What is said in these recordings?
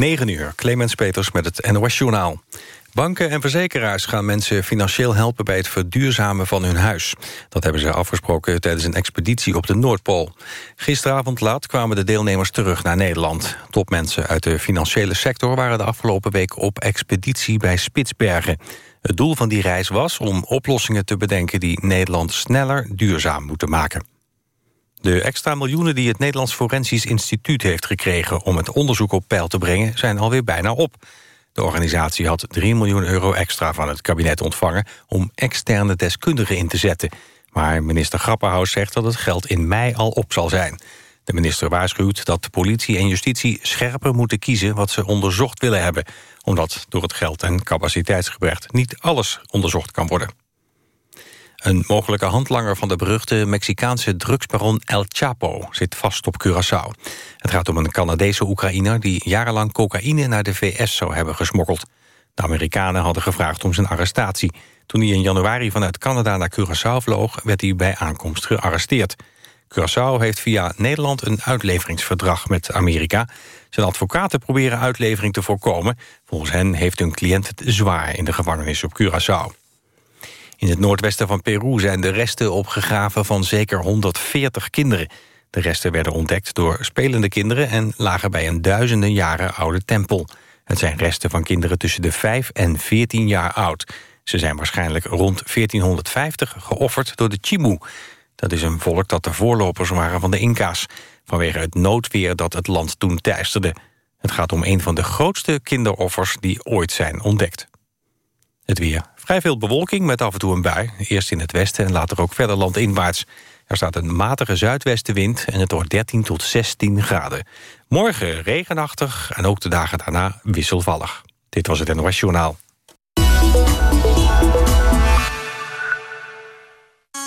9 uur, Clemens Peters met het NOS Journaal. Banken en verzekeraars gaan mensen financieel helpen... bij het verduurzamen van hun huis. Dat hebben ze afgesproken tijdens een expeditie op de Noordpool. Gisteravond laat kwamen de deelnemers terug naar Nederland. Topmensen uit de financiële sector waren de afgelopen week... op expeditie bij Spitsbergen. Het doel van die reis was om oplossingen te bedenken... die Nederland sneller duurzaam moeten maken. De extra miljoenen die het Nederlands Forensisch Instituut heeft gekregen... om het onderzoek op peil te brengen, zijn alweer bijna op. De organisatie had 3 miljoen euro extra van het kabinet ontvangen... om externe deskundigen in te zetten. Maar minister Grapperhaus zegt dat het geld in mei al op zal zijn. De minister waarschuwt dat politie en justitie scherper moeten kiezen... wat ze onderzocht willen hebben... omdat door het geld en capaciteitsgebrek niet alles onderzocht kan worden. Een mogelijke handlanger van de beruchte Mexicaanse drugsbaron El Chapo zit vast op Curaçao. Het gaat om een Canadese Oekraïner die jarenlang cocaïne naar de VS zou hebben gesmokkeld. De Amerikanen hadden gevraagd om zijn arrestatie. Toen hij in januari vanuit Canada naar Curaçao vloog, werd hij bij aankomst gearresteerd. Curaçao heeft via Nederland een uitleveringsverdrag met Amerika. Zijn advocaten proberen uitlevering te voorkomen. Volgens hen heeft hun cliënt het zwaar in de gevangenis op Curaçao. In het noordwesten van Peru zijn de resten opgegraven van zeker 140 kinderen. De resten werden ontdekt door spelende kinderen... en lagen bij een duizenden jaren oude tempel. Het zijn resten van kinderen tussen de 5 en 14 jaar oud. Ze zijn waarschijnlijk rond 1450 geofferd door de Chimu. Dat is een volk dat de voorlopers waren van de Inca's... vanwege het noodweer dat het land toen teisterde. Het gaat om een van de grootste kinderoffers die ooit zijn ontdekt. Het weer. Vrij veel bewolking met af en toe een bui. Eerst in het westen en later ook verder landinwaarts. Er staat een matige zuidwestenwind en het wordt 13 tot 16 graden. Morgen regenachtig en ook de dagen daarna wisselvallig. Dit was het NOS Journaal.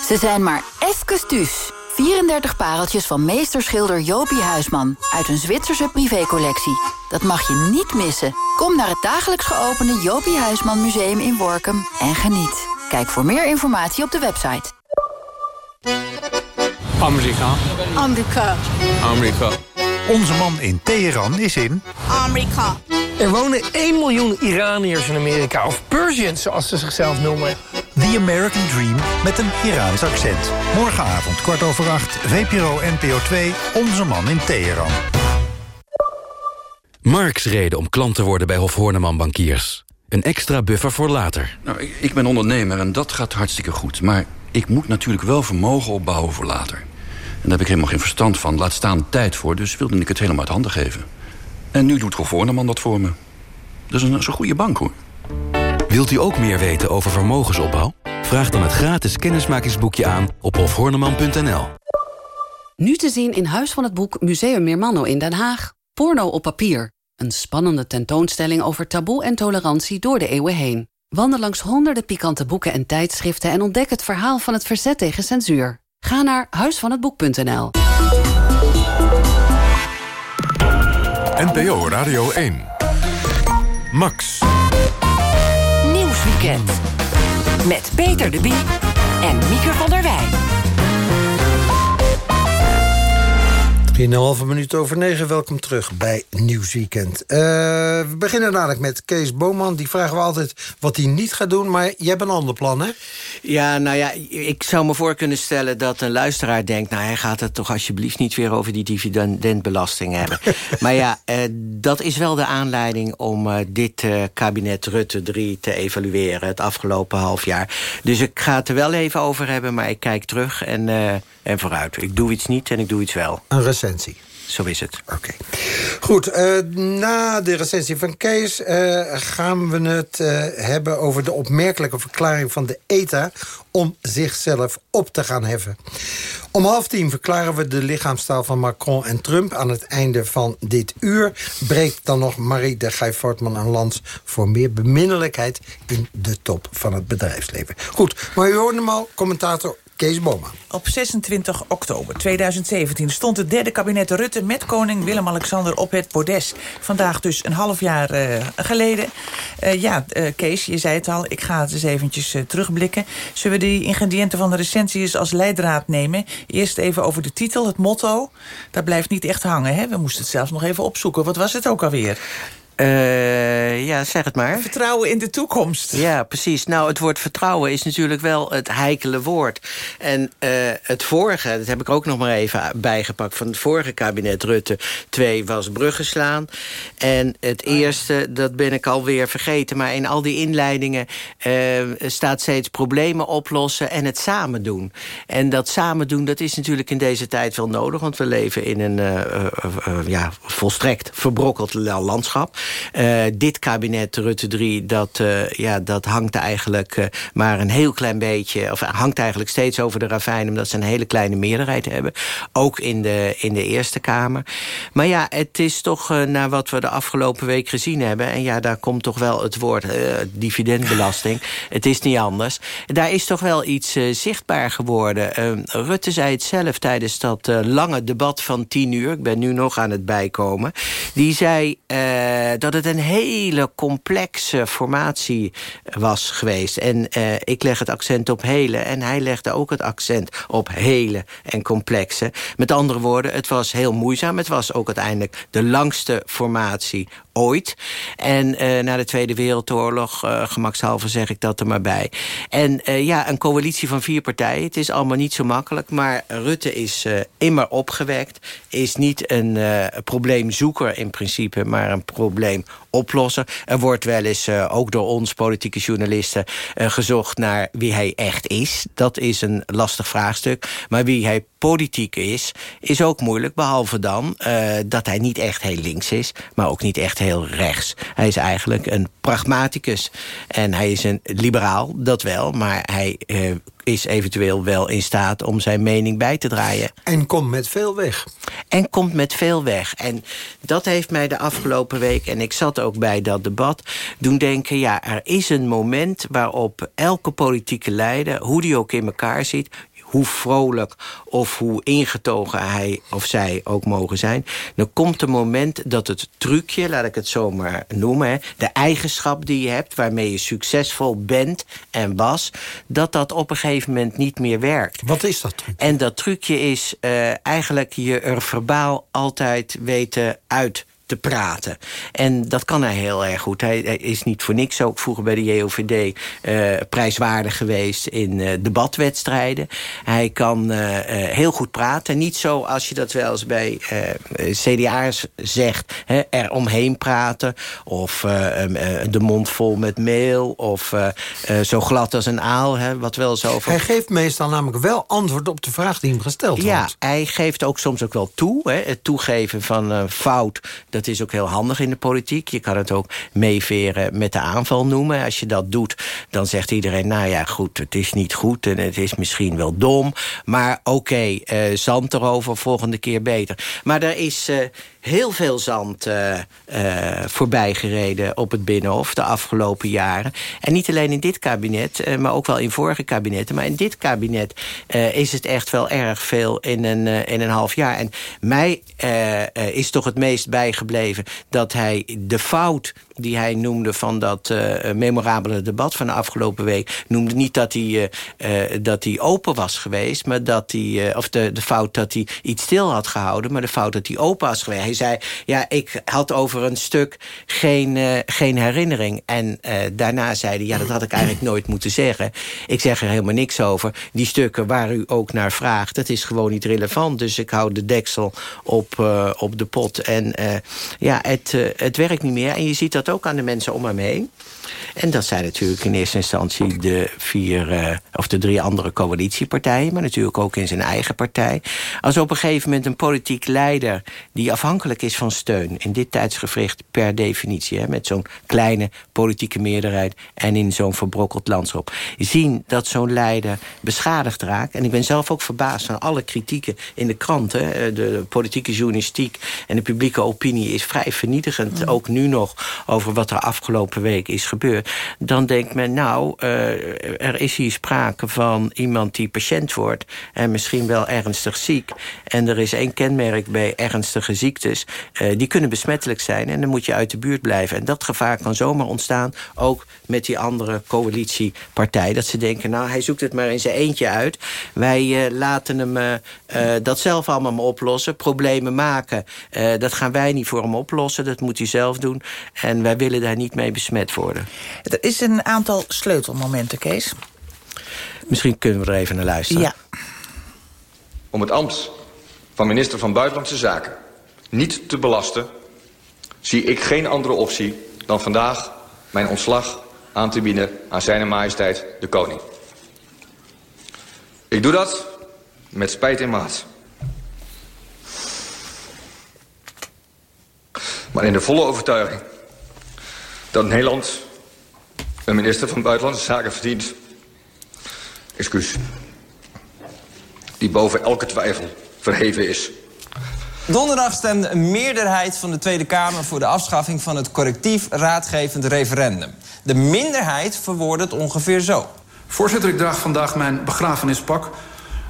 Ze zijn maar even. 34 pareltjes van meesterschilder Jopie Huisman... uit een Zwitserse privécollectie. Dat mag je niet missen. Kom naar het dagelijks geopende Jopie Huisman Museum in Workum en geniet. Kijk voor meer informatie op de website. Amerika. Amerika. Amerika. Onze man in Teheran is in... Amerika. Er wonen 1 miljoen Iraniërs in Amerika, of Persians zoals ze zichzelf noemen. The American Dream met een Iraans accent. Morgenavond, kwart over acht, VPRO NPO 2, Onze man in Teheran. Marks reden om klant te worden bij Hof Horneman Bankiers. Een extra buffer voor later. Nou, ik, ik ben ondernemer en dat gaat hartstikke goed. Maar ik moet natuurlijk wel vermogen opbouwen voor later. En daar heb ik helemaal geen verstand van. Laat staan tijd voor, dus wilde ik het helemaal uit handen geven. En nu doet Hof Horneman dat voor me. Dat is een, een goede bank, hoor. Wilt u ook meer weten over vermogensopbouw? Vraag dan het gratis kennismakingsboekje aan op hofhorneman.nl. Nu te zien in Huis van het Boek Museum Meermanno in Den Haag. Porno op papier. Een spannende tentoonstelling over taboe en tolerantie door de eeuwen heen. Wandel langs honderden pikante boeken en tijdschriften... en ontdek het verhaal van het verzet tegen censuur. Ga naar huisvanhetboek.nl. NPO Radio 1. Max. Nieuwsweekend. Met Peter de Bie en Mieke van der Wij. 3,5 minuut over 9. Welkom terug bij Nieuwsweekend. Uh, we beginnen dadelijk met Kees Boman. Die vragen we altijd wat hij niet gaat doen. Maar je hebt een ander plan, hè? Ja, nou ja, ik zou me voor kunnen stellen dat een luisteraar denkt... nou, hij gaat het toch alsjeblieft niet weer over die dividendbelasting hebben. maar ja, uh, dat is wel de aanleiding om uh, dit kabinet Rutte 3 te evalueren... het afgelopen half jaar. Dus ik ga het er wel even over hebben, maar ik kijk terug en, en vooruit. Ik doe iets niet en ik doe iets wel. Een recensie. Zo is het. Oké. Goed, uh, na de recensie van Kees uh, gaan we het uh, hebben over de opmerkelijke verklaring van de ETA om zichzelf op te gaan heffen. Om half tien verklaren we de lichaamstaal van Macron en Trump. Aan het einde van dit uur breekt dan nog Marie de Gij Fortman een lans voor meer beminnelijkheid in de top van het bedrijfsleven. Goed, maar u hoorde hem al, commentator Op 26 oktober 2017 stond het derde kabinet Rutte... met koning Willem-Alexander op het podest. Vandaag dus een half jaar uh, geleden. Uh, ja, uh, Kees, je zei het al, ik ga het eens eventjes terugblikken. Zullen we die ingrediënten van de recensie eens als leidraad nemen? Eerst even over de titel, het motto. Dat blijft niet echt hangen, hè? We moesten het zelfs nog even opzoeken. Wat was het ook alweer? Uh, ja, zeg het maar. Vertrouwen in de toekomst. Ja, precies. Nou, het woord vertrouwen is natuurlijk wel het heikele woord. En uh, het vorige, dat heb ik ook nog maar even bijgepakt... van het vorige kabinet Rutte 2 was bruggen slaan. En het eerste, dat ben ik alweer vergeten... maar in al die inleidingen uh, staat steeds problemen oplossen... en het samen doen. En dat samen doen, dat is natuurlijk in deze tijd wel nodig... want we leven in een ja, volstrekt verbrokkeld landschap... Uh, dit kabinet Rutte 3, dat, uh, ja, dat hangt eigenlijk uh, maar een heel klein beetje... of hangt eigenlijk steeds over de ravijn... omdat ze een hele kleine meerderheid hebben. Ook in de, in de Eerste Kamer. Maar ja, het is toch naar wat we de afgelopen week gezien hebben... en ja, daar komt toch wel het woord dividendbelasting. het is niet anders. Daar is toch wel iets zichtbaar geworden. Rutte zei het zelf tijdens dat lange debat van tien uur... ik ben nu nog aan het bijkomen... die zei dat het een hele complexe formatie was geweest. En uh, ik leg het accent op hele en hij legde ook het accent op hele en complexe. Met andere woorden, het was heel moeizaam. Het was ook uiteindelijk de langste formatie ooit. En uh, na de Tweede Wereldoorlog, uh, gemakshalve zeg ik dat er maar bij. En ja, een coalitie van vier partijen. Het is allemaal niet zo makkelijk. Maar Rutte is immer opgewekt. Is niet een probleemzoeker in principe, maar een probleemoplossen. Er wordt wel eens, ook door ons politieke journalisten... gezocht naar wie hij echt is. Dat is een lastig vraagstuk. Maar wie hij politiek is, is ook moeilijk. Behalve dan dat hij niet echt heel links is, maar ook niet echt heel rechts. Hij is eigenlijk een pragmaticus. En hij is een liberaal, dat wel. Maar hij is eventueel wel in staat om zijn mening bij te draaien. En komt met veel weg. En komt met veel weg. En dat heeft mij de afgelopen week, en ik zat ook bij dat debat... doen denken, ja, er is een moment waarop elke politieke leider... hoe die ook in elkaar zit hoe vrolijk of hoe ingetogen hij of zij ook mogen zijn... dan komt een moment dat het trucje, laat ik het zo maar noemen... de eigenschap die je hebt, waarmee je succesvol bent en was... dat dat op een gegeven moment niet meer werkt. Wat is dat trucje? En dat trucje is uh, eigenlijk je er verbaal altijd weten uit te praten. En dat kan hij heel erg goed. Hij, is niet voor niks ook vroeger bij de JOVD uh, eh, prijswaardig geweest in uh, debatwedstrijden. Hij kan uh, heel goed praten. Niet zo als je dat wel eens bij CDA's zegt. Hè, er omheen praten. Of de mond vol met meel. Of zo glad als een aal. Hè, wat wel zo over... Hij geeft meestal namelijk wel antwoord op de vraag die hem gesteld ja, wordt. Ja, hij geeft ook soms ook wel toe. Hè, het toegeven van een fout dat is ook heel handig in de politiek. Je kan het ook meeveren met de aanval noemen. Als je dat doet, dan zegt iedereen... nou ja, goed, het is niet goed en het is misschien wel dom. Maar oké, eh, zand erover, volgende keer beter. Maar er is... Uh, heel veel zand uh, uh, voorbij gereden op het Binnenhof de afgelopen jaren. En niet alleen in dit kabinet, uh, maar ook wel in vorige kabinetten. Maar in dit kabinet is het echt wel erg veel in een, in een half jaar. En mij is toch het meest bijgebleven dat hij de fout die hij noemde van dat uh, memorabele debat van de afgelopen week... noemde niet dat hij, uh, dat hij open was geweest... maar dat hij, of de, de fout dat hij iets stil had gehouden... maar de fout dat hij open was geweest. Hij zei, ja, ik had over een stuk geen, geen herinnering. En daarna zei hij, ja, dat had ik eigenlijk nooit moeten zeggen. Ik zeg er helemaal niks over. Die stukken waar u ook naar vraagt, dat is gewoon niet relevant. Dus ik hou de deksel op, op de pot. En ja, het, het werkt niet meer. En je ziet dat ook aan de mensen om hem heen. En dat zijn natuurlijk in eerste instantie de vier uh, of de drie andere coalitiepartijen, maar natuurlijk ook in zijn eigen partij. Als op een gegeven moment een politiek leider die afhankelijk is van steun, in dit tijdsgevricht per definitie, hè, met zo'n kleine politieke meerderheid en in zo'n verbrokkeld landschap, zien dat zo'n leider beschadigd raakt. En ik ben zelf ook verbaasd van alle kritieken in de kranten. De politieke journalistiek en de publieke opinie is vrij vernietigend, mm. ook nu nog, over wat er afgelopen week is gebeurd dan denkt men, nou, uh, er is hier sprake van iemand die patiënt wordt... en misschien wel ernstig ziek. En er is één kenmerk bij ernstige ziektes... Eh, die kunnen besmettelijk zijn en dan moet je uit de buurt blijven. En dat gevaar kan zomaar ontstaan, ook met die andere coalitiepartij. Dat ze denken, nou, hij zoekt het maar in zijn eentje uit. Wij laten hem dat zelf allemaal maar oplossen. Problemen maken, dat gaan wij niet voor hem oplossen. Dat moet hij zelf doen. En wij willen daar niet mee besmet worden. Er is een aantal sleutelmomenten, Kees. Misschien kunnen we er even naar luisteren. Ja. Om het ambt van minister van Buitenlandse Zaken niet te belasten... zie ik geen andere optie dan vandaag mijn ontslag aan te bieden... aan zijn majesteit de koning. Ik doe dat met spijt in maat. Maar in de volle overtuiging dat Nederland een minister van Buitenlandse Zaken verdient. Excuus. Die boven elke twijfel verheven is. Donderdag stemde een meerderheid van de Tweede Kamer voor de afschaffing van het correctief raadgevend referendum. De minderheid verwoordde het ongeveer zo. Voorzitter, ik draag vandaag mijn begrafenispak.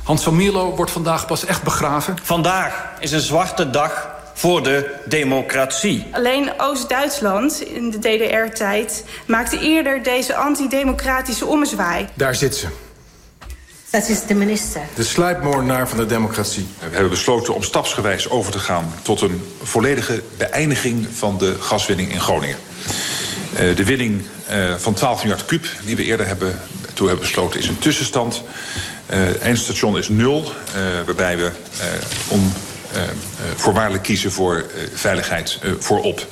Hans van Mierlo wordt vandaag pas echt begraven. Vandaag is een zwarte dag voor de democratie. Alleen Oost-Duitsland in de DDR-tijd maakte eerder deze antidemocratische ommezwaai. Daar zit ze. Dat is de minister. De sluipmoordenaar van de democratie. We hebben besloten om stapsgewijs over te gaan... tot een volledige beëindiging van de gaswinning in Groningen. Uh, de winning uh, van 12 miljard kuub, die we eerder hebben, toe hebben besloten... is een tussenstand. Uh, eindstation is nul, waarbij we om voorwaardelijk kiezen voor uh, veiligheid voorop.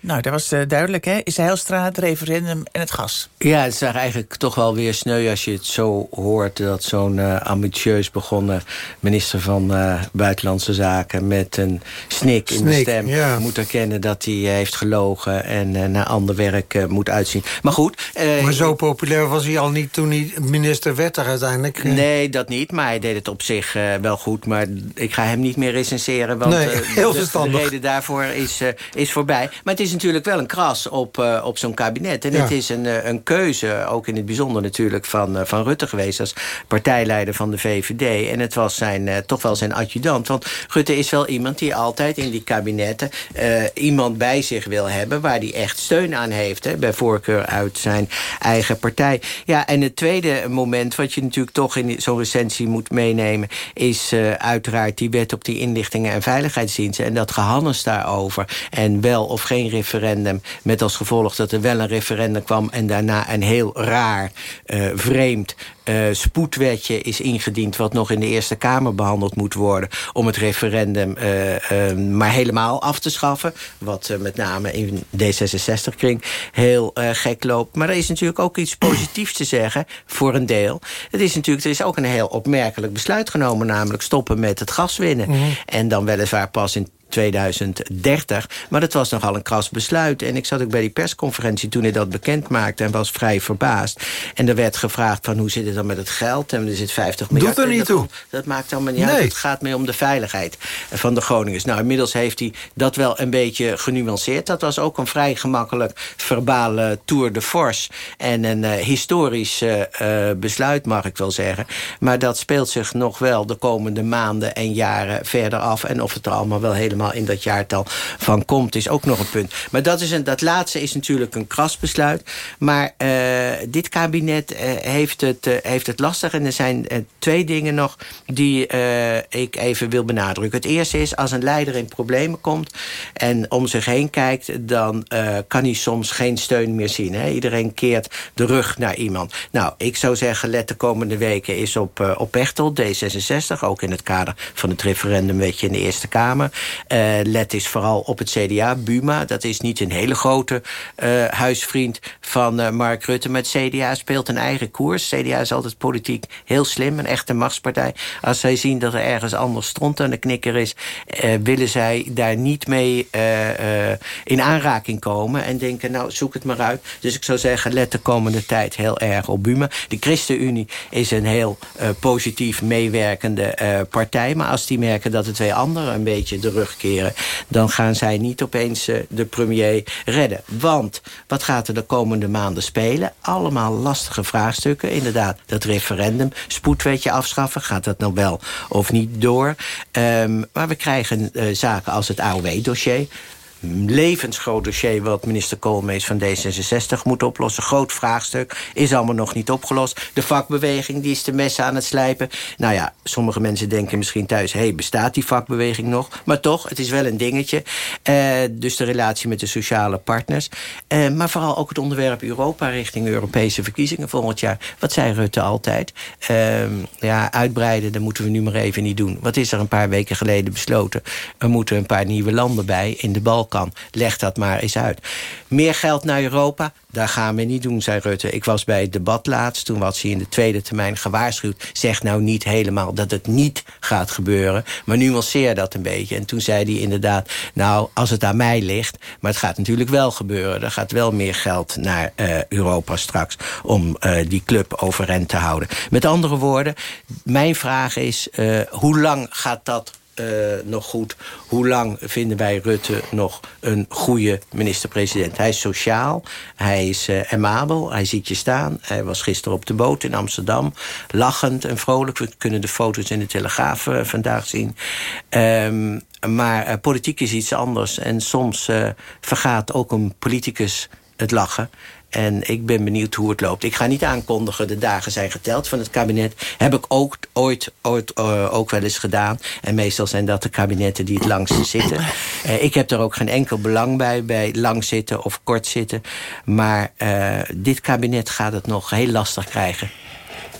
Nou, dat was duidelijk, hè? Is Heilstra, het referendum en het gas. Ja, het is eigenlijk toch wel weer sneu als je het zo hoort... dat zo'n uh, ambitieus begonnen minister van uh, Buitenlandse Zaken... met een snik in de stem ja. moet erkennen dat hij heeft gelogen... en uh, naar ander werk moet uitzien. Maar goed... maar zo populair was hij al niet toen hij minister werd er uiteindelijk? Nee, dat niet, maar hij deed het op zich wel goed. Maar ik ga hem niet meer recenseren, want nee, heel de, de, reden daarvoor is, is voorbij. Maar het is natuurlijk wel een kras op, op zo'n kabinet. En Ja. het is een, een keuze, ook in het bijzonder natuurlijk, van, eh, van Rutte geweest... als partijleider van de VVD. En het was zijn, eh, toch wel zijn adjudant. Want Rutte is wel iemand die altijd in die kabinetten... eh, iemand bij zich wil hebben waar hij echt steun aan heeft. Hè, bij voorkeur uit zijn eigen partij. Ja, en het tweede moment wat je natuurlijk toch in zo'n recensie moet meenemen... is eh, uiteraard die wet op die inlichtingen en veiligheidsdiensten... en dat gehannes daarover. En wel of geen referendum, met als gevolg dat er wel een referendum kwam... en daarna een heel raar, eh, vreemd eh, spoedwetje is ingediend... wat nog in de Eerste Kamer behandeld moet worden... om het referendum eh, eh, maar helemaal af te schaffen. Wat met name in D66-kring heel gek loopt. Maar er is natuurlijk ook iets positiefs te zeggen, voor een deel. Het is natuurlijk, er is ook een heel opmerkelijk besluit genomen... namelijk stoppen met het gaswinnen. Mhm. En dan weliswaar pas in 2030. Maar dat was nogal een kras besluit. En ik zat ook bij die persconferentie toen hij dat bekend maakte... en was vrij verbaasd. En er werd gevraagd van hoe zit het dan met het geld? En er zit 50 miljard. Doet er niet dat, toe. Dat maakt allemaal niet uit. Het gaat meer om de veiligheid van de Groningers. Nou, inmiddels heeft hij dat wel een beetje genuanceerd. Dat was ook een vrij gemakkelijk verbale tour de force. En een eh, historisch eh, eh, besluit, mag ik wel zeggen. Maar dat speelt zich nog wel de komende maanden en jaren verder af. En of het er allemaal wel helemaal in dat jaartal van komt, is ook nog een punt. Maar dat, is een, dat laatste is natuurlijk een krasbesluit. Maar eh, dit kabinet eh, heeft, het, eh, heeft het lastig. En er zijn twee dingen nog die ik even wil benadrukken. Het eerste is, als een leider in problemen komt... en om zich heen kijkt, dan kan hij soms geen steun meer zien. Hè? Iedereen keert de rug naar iemand. Nou, ik zou zeggen, let de komende weken is op, op Pechtel, D66... ook in het kader van het referendumwetje in de Eerste Kamer. Eh, let is vooral op het CDA, Buma. Dat is niet een hele grote eh, huisvriend van eh, Mark Rutte. Het CDA speelt een eigen koers. CDA is altijd politiek heel slim, een echte machtspartij. Als zij zien dat er ergens anders stront aan de knikker is... willen zij daar niet mee in aanraking komen... en denken, nou, zoek het maar uit. Dus ik zou zeggen, let de komende tijd heel erg op Buma. De ChristenUnie is een heel positief meewerkende partij. Maar als die merken dat de twee anderen een beetje de rug dan gaan zij niet opeens eh, de premier redden. Want wat gaat er de komende maanden spelen? Allemaal lastige vraagstukken. Inderdaad, dat referendum, spoedwetje afschaffen. Gaat dat nou wel of niet door? Um, maar we krijgen uh, zaken als het AOW-dossier levensgroot dossier wat minister Koolmees van D66 moet oplossen. Groot vraagstuk, is allemaal nog niet opgelost. De vakbeweging die is de messen aan het slijpen. Nou ja, sommige mensen denken misschien thuis... hé, hey, bestaat die vakbeweging nog? Maar toch, het is wel een dingetje. Uh, dus de relatie met de sociale partners. Uh, maar vooral ook het onderwerp Europa richting Europese verkiezingen volgend jaar. Wat zei Rutte altijd? Uh, ja, uitbreiden, dat moeten we nu maar even niet doen. Wat is er een paar weken geleden besloten? Er moeten een paar nieuwe landen bij in de Balkan kan. Leg dat maar eens uit. Meer geld naar Europa? Dat gaan we niet doen, zei Rutte. Ik was bij het debat laatst, toen was hij in de tweede termijn gewaarschuwd. Zeg nou niet helemaal dat het niet gaat gebeuren. Maar nuanceer dat een beetje. En toen zei hij inderdaad, nou, als het aan mij ligt... maar het gaat natuurlijk wel gebeuren. Er gaat wel meer geld naar uh, Europa straks... om uh, die club overeind te houden. Met andere woorden, mijn vraag is... Uh, hoe lang gaat dat nog goed. Hoe lang vinden wij Rutte nog een goede minister-president? Hij is sociaal, hij is uh, amabel, hij ziet je staan. Hij was gisteren op de boot in Amsterdam, lachend en vrolijk. We kunnen de foto's in de Telegraaf uh, vandaag zien. Um, maar politiek is iets anders. En soms vergaat ook een politicus het lachen. En ik ben benieuwd hoe het loopt. Ik ga niet aankondigen, de dagen zijn geteld van het kabinet. Heb ik ook ooit, ooit uh, ook wel eens gedaan. En meestal zijn dat de kabinetten die het langst zitten. Uh, ik heb er ook geen enkel belang bij, bij lang zitten of kort zitten. Maar uh, dit kabinet gaat het nog heel lastig krijgen.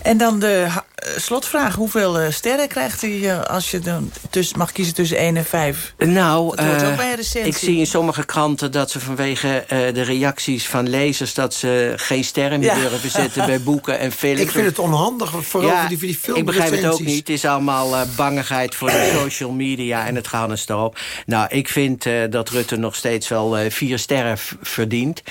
En dan de slotvraag. Hoeveel uh, sterren krijgt hij uh, als je dan tussen, mag kiezen tussen 1 en 5? Nou, uh, ik zie in sommige kranten dat ze vanwege de reacties van lezers... dat ze geen sterren meer ja. durven zetten bij boeken en films. Ik vind het onhandig, vooral ja, voor die, voor die Ik begrijp het ook niet. Het is allemaal bangigheid voor de social media en het gaan eens erop. Nou, ik vind dat Rutte nog steeds wel vier sterren verdient.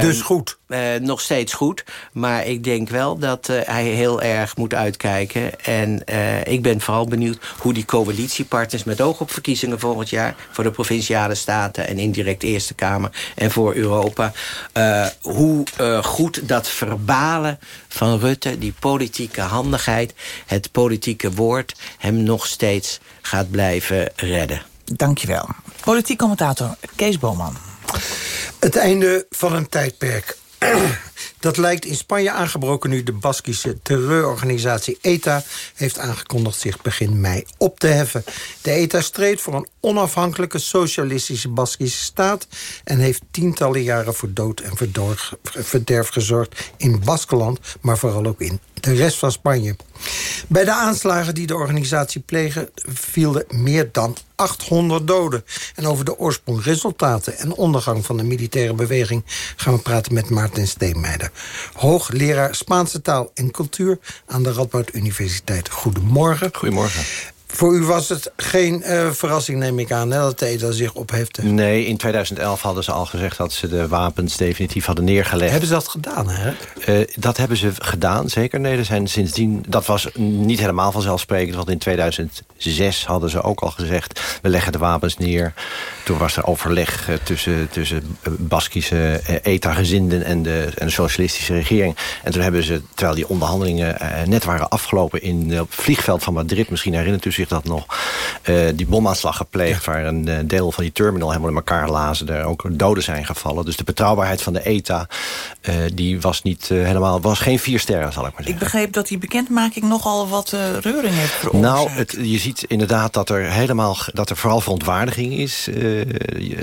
dus goed? nog steeds goed. Maar ik denk wel dat hij heel erg moet uitkijken. En uh, ik ben vooral benieuwd hoe die coalitiepartners... met oog op verkiezingen volgend jaar... voor de Provinciale Staten en indirect Eerste Kamer... en voor Europa... Uh, hoe uh, goed dat verbalen van Rutte, die politieke handigheid... het politieke woord hem nog steeds gaat blijven redden. Dankjewel. Politiek commentator Kees Boman. Het einde van een tijdperk. Dat lijkt in Spanje aangebroken nu de Baskische terreurorganisatie ETA... heeft aangekondigd zich begin mei op te heffen. De ETA streed voor een onafhankelijke socialistische Baskische staat... en heeft tientallen jaren voor dood en verderf gezorgd in Baskeland... maar vooral ook in de rest van Spanje. Bij de aanslagen die de organisatie plegen vielen meer dan 800 doden. En over de oorsprong, resultaten en ondergang van de militaire beweging... gaan we praten met Maarten Steenmeijer. Hoogleraar Spaanse taal en cultuur aan de Radboud Universiteit. Goedemorgen. Goedemorgen. Voor u was het geen uh, verrassing, neem ik aan, hè, dat de ETA zich ophefte? Nee, in 2011 hadden ze al gezegd dat ze de wapens definitief hadden neergelegd. Hebben ze dat gedaan, hè? Uh, dat hebben ze gedaan, zeker. Nee, er zijn sindsdien, dat was niet helemaal vanzelfsprekend, want in 2006 hadden ze ook al gezegd, we leggen de wapens neer. Toen was er overleg uh, tussen, tussen Baskische ETA-gezinden en de, en de socialistische regering. En toen hebben ze, terwijl die onderhandelingen net waren afgelopen in het vliegveld van Madrid, misschien herinnert u zich dat nog. Uh, die bomaanslag gepleegd waar een uh, deel van die terminal helemaal in elkaar lazen. Er ook doden zijn gevallen. Dus de betrouwbaarheid van de ETA uh, die was niet helemaal, was geen vier sterren zal ik maar zeggen. Ik begreep dat die bekendmaking nogal wat reuring heeft veroorzaakt. Nou, het, je ziet inderdaad dat er helemaal, dat er vooral verontwaardiging is.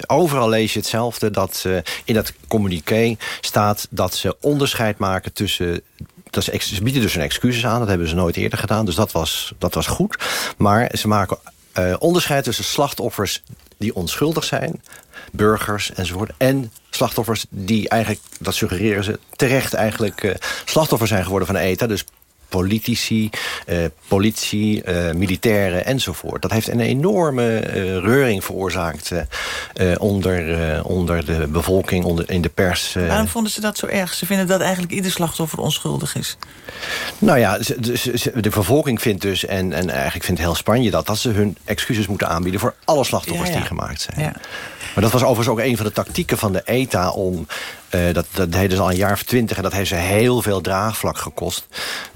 overal lees je hetzelfde. Dat in dat communiqué staat dat ze onderscheid maken tussen dat is, ze bieden dus een excuses aan. Dat hebben ze nooit eerder gedaan. Dus dat was, dat was goed. Maar ze maken uh, onderscheid tussen slachtoffers die onschuldig zijn... burgers enzovoort... en slachtoffers die eigenlijk, dat suggereren ze... terecht eigenlijk uh, slachtoffer zijn geworden van ETA. Dus politici, eh, politie, eh, militairen enzovoort. Dat heeft een enorme eh, reuring veroorzaakt onder, onder de bevolking, onder, in de pers. Waarom vonden ze dat zo erg? Ze vinden dat eigenlijk ieder slachtoffer onschuldig is. Nou ja, ze- de, ze- de bevolking vindt dus, en, en eigenlijk vindt heel Spanje dat... dat ze hun excuses moeten aanbieden voor alle slachtoffers Ja, ja. die gemaakt zijn. Ja. Maar dat was overigens ook een van de tactieken van de ETA... om, eh, dat, dat deden ze al een jaar of twintig... en dat heeft ze heel veel draagvlak gekost.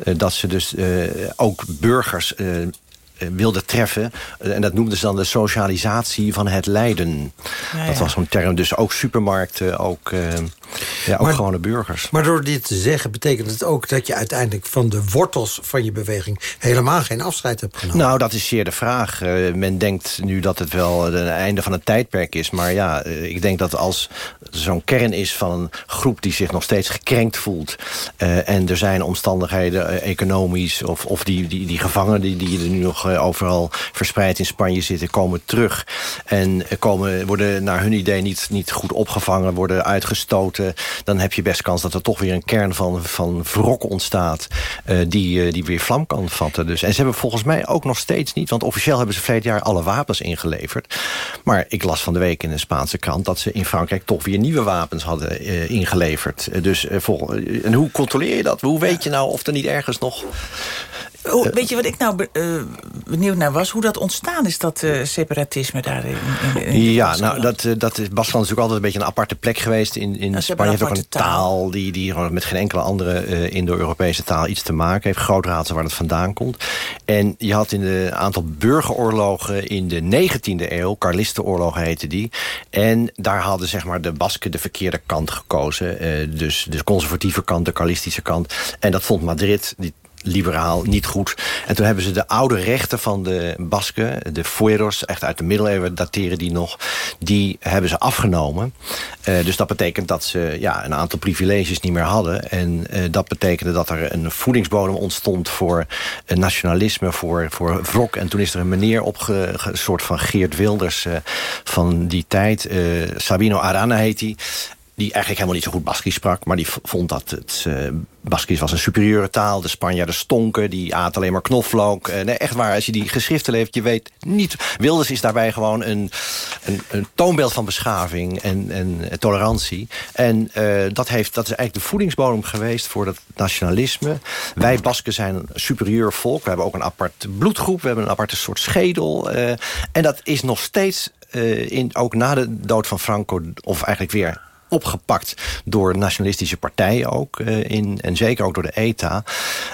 eh, dat ze dus eh, ook burgers... eh, wilden treffen. Eh, en dat noemden ze dan de socialisatie van het lijden. Ja, Dat ja. was zo'n term. Dus ook supermarkten, ook, eh, ja, ook Maar- gewone burgers. Maar door dit te zeggen betekent het ook dat je uiteindelijk van de wortels van je beweging helemaal geen afscheid hebt genomen. Nou, dat is zeer de vraag. Men denkt nu dat het wel het einde van een tijdperk is. Maar ja, ik denk dat als zo'n kern is van een groep... die zich nog steeds gekrenkt voelt... en er zijn omstandigheden economisch... of, of die, die, die gevangenen die, die er nu nog overal verspreid in Spanje zitten... komen terug en komen, worden naar hun idee niet, niet goed opgevangen... worden uitgestoten... dan heb je best kans dat er toch weer een kern van, van wrok ontstaat... eh, die, eh, die weer vlam kan vatten. Dus. En ze hebben volgens mij ook nog steeds niet... want officieel hebben ze verleden jaar alle wapens ingeleverd. Maar ik las van de week in een Spaanse krant... dat ze in Frankrijk toch weer nieuwe wapens hadden eh, ingeleverd. Dus, en hoe controleer je dat? Hoe weet je nou of er niet ergens nog... Oh, weet je wat ik nou eh, benieuwd naar was? Hoe dat ontstaan is, dat eh, separatisme daar in, in, in Ja, nou, dat, eh, dat is, Baskeland is natuurlijk altijd een beetje een aparte plek geweest. In, in hebben Spanje heeft ook een taal. taal die, die met geen enkele andere eh, Indo-Europese taal iets te maken heeft. Groot raadsel waar het vandaan komt. En je had in een aantal burgeroorlogen in de 19e eeuw, Carlistenoorlog heette die. En daar hadden zeg maar, de Basken de verkeerde kant gekozen. Eh, dus de conservatieve kant, de Carlistische kant. En dat vond Madrid, die liberaal, niet goed. En toen hebben ze de oude rechten van de Basken, de fueros, echt uit de middeleeuwen dateren die nog, die hebben ze afgenomen. Eh, dus dat betekent dat ze ja, een aantal privileges niet meer hadden. En eh, dat betekende dat er een voedingsbodem ontstond voor eh, nationalisme, voor, voor wrok. En toen is er een meneer een soort van Geert Wilders van die tijd, Sabino Arana heet hij. Die eigenlijk helemaal niet zo goed Baskisch sprak. Maar die vond dat het eh Baskisch was een superieure taal. De Spanjaarden stonken, die aten alleen maar knoflook. Eh, nee, echt waar, als je die geschriften leeft, je weet niet... Wilders is daarbij gewoon een, een, een toonbeeld van beschaving en, en tolerantie. En eh, dat, heeft, dat is eigenlijk de voedingsbodem geweest voor dat nationalisme. Wij Basken zijn een superieur volk. We hebben ook een apart bloedgroep. We hebben een aparte soort schedel. eh, en dat is nog steeds, eh, in, ook na de dood van Franco... of eigenlijk weer opgepakt door nationalistische partijen ook. eh, in, en zeker ook door de ETA.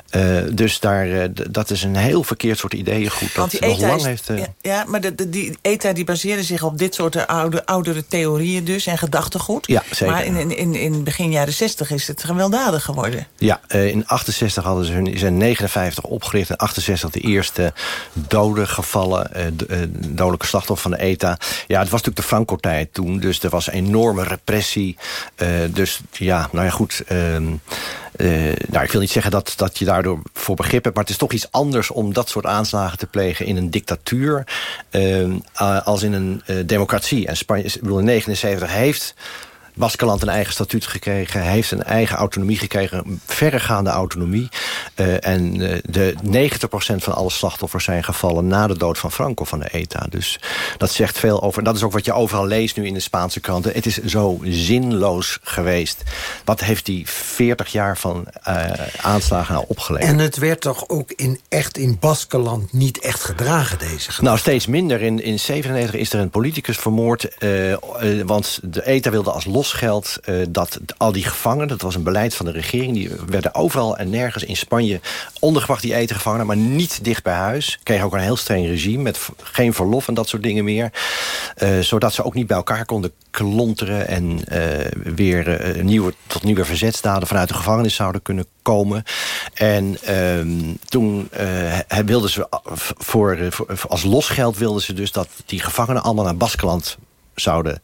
Eh, dus daar, eh, dat is een heel verkeerd soort ideeëngoed. Want Dat die nog ETA lang is- heeft... ja, ja, maar de, de, die ETA die baseerde zich op dit soort oude, oudere theorieën dus en gedachtegoed. Ja, zeker. Maar in, in, in, in begin jaren 60 is het gewelddadig geworden. Ja, in 68 hadden ze hun, zijn 59 opgericht. In 68 de eerste doden gevallen, dodelijke slachtoffer van de ETA. Ja, het was natuurlijk de Franco-tijd toen, dus er was enorme repressie. Eh, dus ja, nou ja, goed. ehm, eh, nou, ik wil niet zeggen dat, dat je daardoor voor begrip hebt... maar het is toch iets anders om dat soort aanslagen te plegen... in een dictatuur ehm, eh, als in een eh, democratie. En Spanje, ik bedoel, in 79 heeft... Baskeland een eigen statuut gekregen. Heeft een eigen autonomie gekregen. Een verregaande autonomie. Eh, en eh, de 90% van alle slachtoffers zijn gevallen... na de dood van Franco van de ETA. Dus dat zegt veel over... Dat is ook wat je overal leest nu in de Spaanse kranten. Het is zo zinloos geweest. Wat heeft die 40 jaar van eh, aanslagen nou opgeleverd? En het werd toch ook in, echt in Baskeland niet echt gedragen, deze Nou, steeds minder. In 1997 is er een politicus vermoord. want de ETA wilde als losgeld eh, dat al die gevangenen... dat was een beleid van de regering... die werden overal en nergens in Spanje ondergebracht, die ETA-gevangenen... maar niet dicht bij huis. Kregen ook een heel streng regime met geen verlof en dat soort dingen meer. Eh, zodat ze ook niet bij elkaar konden klonteren... en eh, weer nieuwe, tot nieuwe verzetsdaden vanuit de gevangenis zouden kunnen komen. En ehm, toen wilden ze voor, voor, als losgeld wilden ze dus dat die gevangenen allemaal naar Baskeland zouden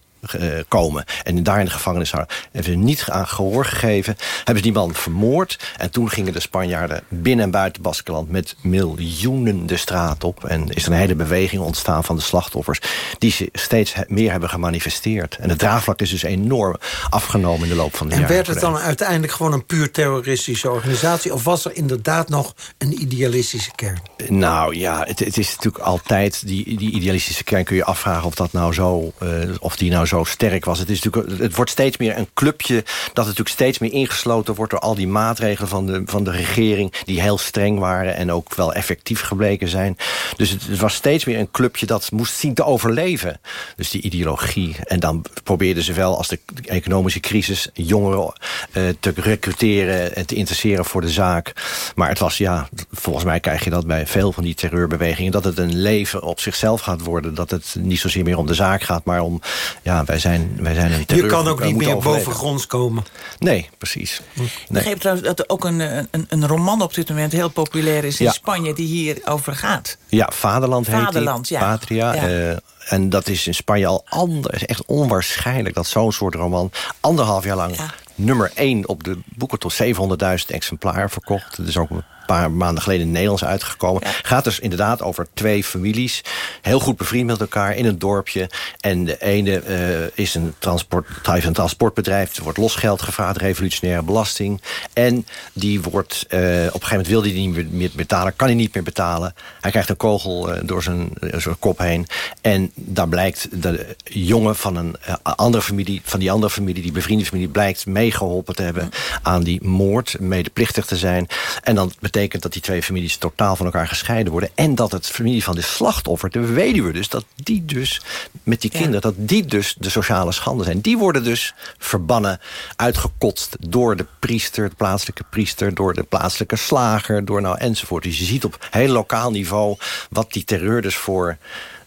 komen. En daar in de gevangenis zouden. Hebben ze niet aan gehoor gegeven. Hebben ze die man vermoord. En toen gingen de Spanjaarden binnen en buiten Baskeland... met miljoenen de straat op. En is er een hele beweging ontstaan van de slachtoffers... die ze steeds meer hebben gemanifesteerd. En het draagvlak is dus enorm afgenomen in de loop van de En jaren. werd het dan uiteindelijk gewoon een puur terroristische organisatie... of was er inderdaad nog een idealistische kern? Nou ja, het, het is natuurlijk altijd... Die, die idealistische kern kun je afvragen of dat nou zo... eh, of die nou zo sterk was. Het, is natuurlijk, het wordt steeds meer een clubje... dat natuurlijk steeds meer ingesloten wordt... door al die maatregelen van de, van de regering... die heel streng waren en ook wel effectief gebleken zijn. Dus het, het was steeds meer een clubje dat moest zien te overleven. Dus die ideologie. En dan probeerden ze wel, als de economische crisis... jongeren eh, te recruteren en te interesseren voor de zaak. Maar het was, ja, volgens mij krijg je dat bij veel van die terreurbewegingen... dat het een leven op zichzelf gaat worden. Dat het niet zozeer meer om de zaak gaat, maar om... ja, wij zijn, wij zijn een Je terreur... kan ook niet meer overleven. bovengronds komen. Nee, precies. Ik Nee. begreep trouwens dat er ook een, een, een roman op dit moment heel populair is in Ja. Spanje... die hierover gaat. Ja, Vaderland heet die. Vaderland, ja. Patria. Ja. eh, en dat is in Spanje al ander, is echt onwaarschijnlijk... dat zo'n soort roman anderhalf jaar lang nummer één op de boeken tot 700.000 exemplaren verkocht. Is ook een paar maanden geleden in het Nederlands uitgekomen. Gaat dus inderdaad over twee families. Heel goed bevriend met elkaar in een dorpje. En de ene eh, is een, transport, heeft een transportbedrijf. Er wordt losgeld gevraagd, revolutionaire belasting. En die wordt, eh, op een gegeven moment wil hij die niet meer, betalen. Kan hij niet meer betalen. Hij krijgt een kogel eh, door zijn, zijn kop heen. En daar blijkt de jongen van een andere familie... van die andere familie, die bevriende familie... blijkt meegeholpen te hebben aan die moord. Medeplichtig te zijn. En dan betekent dat die twee families totaal van elkaar gescheiden worden. En dat het familie van de slachtoffer, de weduwe dus... dat die dus met die kinderen, dat die dus de sociale schande zijn. Die worden dus verbannen, uitgekotst door de priester... de plaatselijke priester, door de plaatselijke slager... door nou enzovoort. Dus je ziet op heel lokaal niveau wat die terreur dus voor...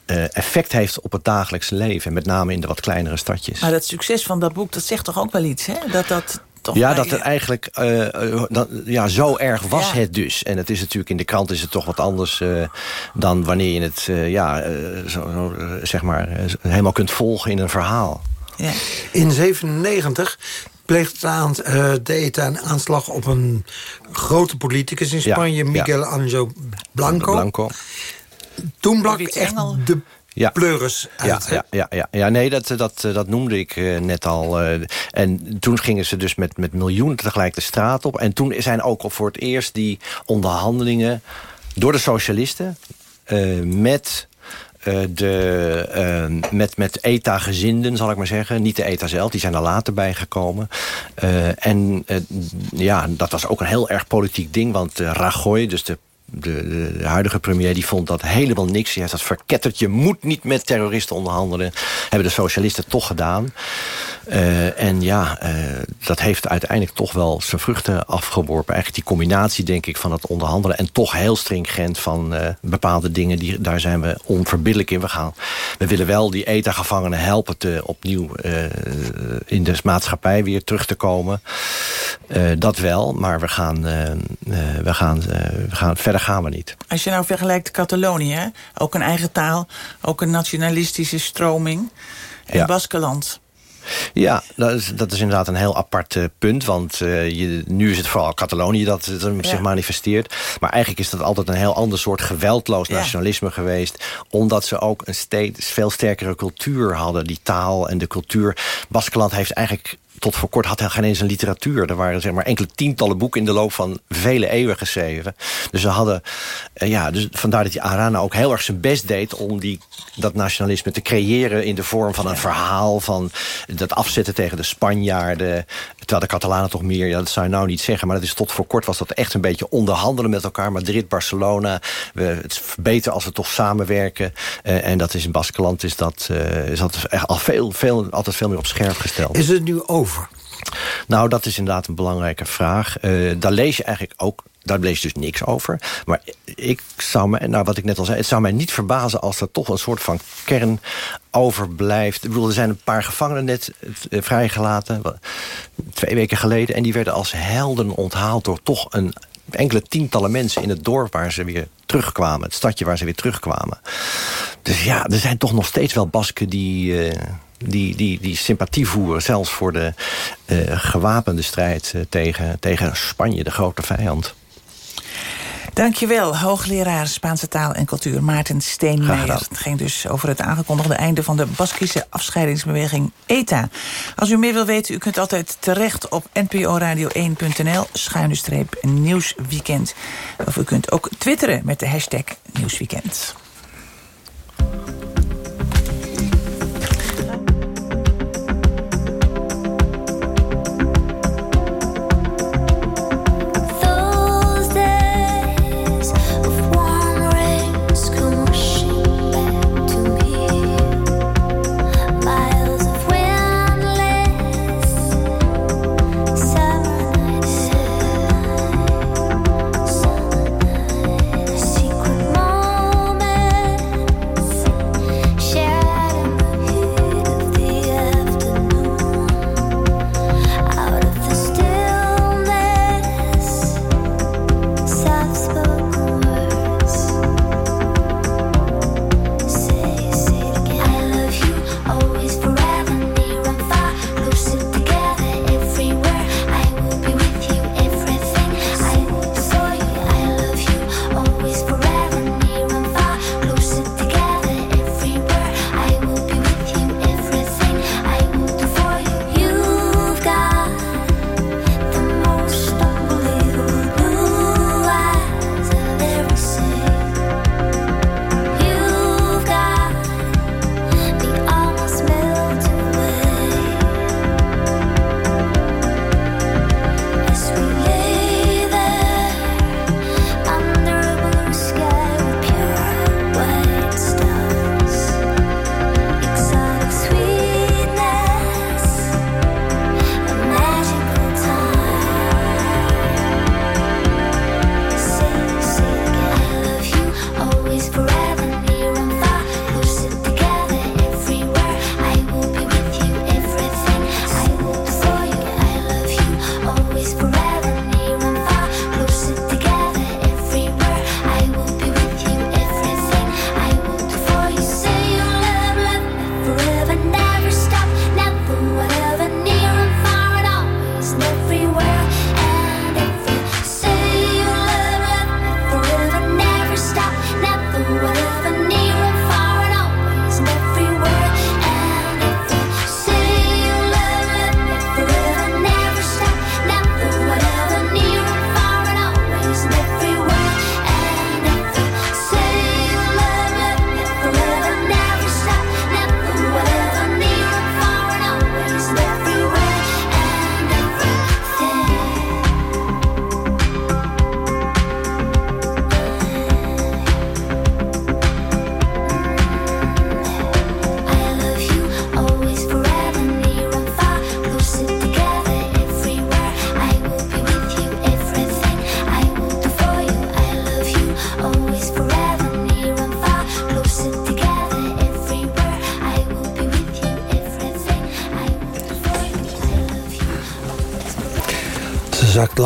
eh, effect heeft op het dagelijks leven. En met name in de wat kleinere stadjes. Maar dat succes van dat boek, dat zegt toch ook wel iets, hè? Dat dat toch ja, dat het eigenlijk eh, eh, dat- ja, zo erg was Ja. het dus. En het is natuurlijk in de krant is het toch wat anders eh, dan wanneer je het eh, ja, eh, zo, zeg maar, helemaal kunt volgen in een verhaal. In 97 pleegt aan, eh, de ETA een aanslag op een grote politicus in Ja, Spanje... ja. Miguel Angel Blanco. Blanco. Toen blak echt de Ja. pleuris uit. Ja, ja, ja, ja, ja, nee, dat, dat, dat noemde ik eh, net al. eh, en toen gingen ze dus met, met miljoenen tegelijk de straat op. En toen zijn ook voor het eerst die onderhandelingen door de socialisten eh, met. eh, de, eh, met, met ETA-gezinden, zal ik maar zeggen. Niet de ETA zelf, die zijn er later bijgekomen. Eh, en eh, ja, dat was ook een heel erg politiek ding. Want eh, Rajoy, dus de de, de, huidige premier die vond dat helemaal niks. Die heeft dat verketterd. Je moet niet met terroristen onderhandelen. Hebben de socialisten toch gedaan. Eh, en ja, eh, dat heeft uiteindelijk toch wel zijn vruchten afgeworpen. Eigenlijk die combinatie, denk ik, van het onderhandelen... en toch heel stringent van eh, bepaalde dingen. Die, daar zijn we onverbiddelijk in. We, gaan, we willen wel die ETA-gevangenen helpen... te opnieuw in de maatschappij weer terug te komen. Dat wel, maar we gaan, we gaan, we gaan, verder gaan we niet. Als je nou vergelijkt Catalonië, ook een eigen taal... ook een nationalistische stroming. En Ja. Baskeland. Ja, dat is, dat is inderdaad een heel apart eh, punt. Want eh, je, nu is het vooral Catalonië dat eh, zich manifesteert. Maar eigenlijk is dat altijd een heel ander soort geweldloos nationalisme geweest. Omdat ze ook een steeds veel sterkere cultuur hadden. Die taal en de cultuur. Baskeland heeft eigenlijk tot voor kort had hij geen eens een literatuur. Er waren zeg maar enkele tientallen boeken in de loop van vele eeuwen geschreven. Dus ze hadden, eh, ja, dus vandaar dat die Arana ook heel erg zijn best deed om die, dat nationalisme te creëren in de vorm van een verhaal, van dat afzetten tegen de Spanjaarden. Terwijl de Catalanen toch meer, ja, dat zou je nou niet zeggen, maar dat is tot voor kort was dat echt een beetje onderhandelen met elkaar. Madrid, Barcelona, we, het is beter als we toch samenwerken. Eh, en dat is in Baskeland is dat, eh, is dat echt al veel, veel, altijd veel meer op scherp gesteld. Is het nu over? Nou, dat is inderdaad een belangrijke vraag. Eh, daar lees je eigenlijk ook daar je dus niks over. Maar ik zou me, nou wat ik net al zei, het zou mij niet verbazen als er toch een soort van kern overblijft. Er zijn een paar gevangenen net eh, vrijgelaten, twee weken geleden, en die werden als helden onthaald door toch een enkele tientallen mensen in het dorp waar ze weer terugkwamen, het stadje waar ze weer terugkwamen. Dus ja, er zijn toch nog steeds wel Basken die. eh, die, die, die sympathie voeren... zelfs voor de uh, gewapende strijd tegen, tegen Spanje, de grote vijand. Dankjewel, hoogleraar Spaanse taal en cultuur Maarten Steenmeijer. Het ging dus over het aangekondigde einde van de Baskische afscheidingsbeweging ETA. Als u meer wil weten, u kunt altijd terecht op nporadio1.nl schuine streep nieuwsweekend. Of u kunt ook twitteren met de hashtag nieuwsweekend.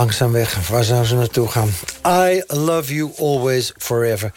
Langzaam weg. Waar zou ze naartoe gaan? I love you always forever.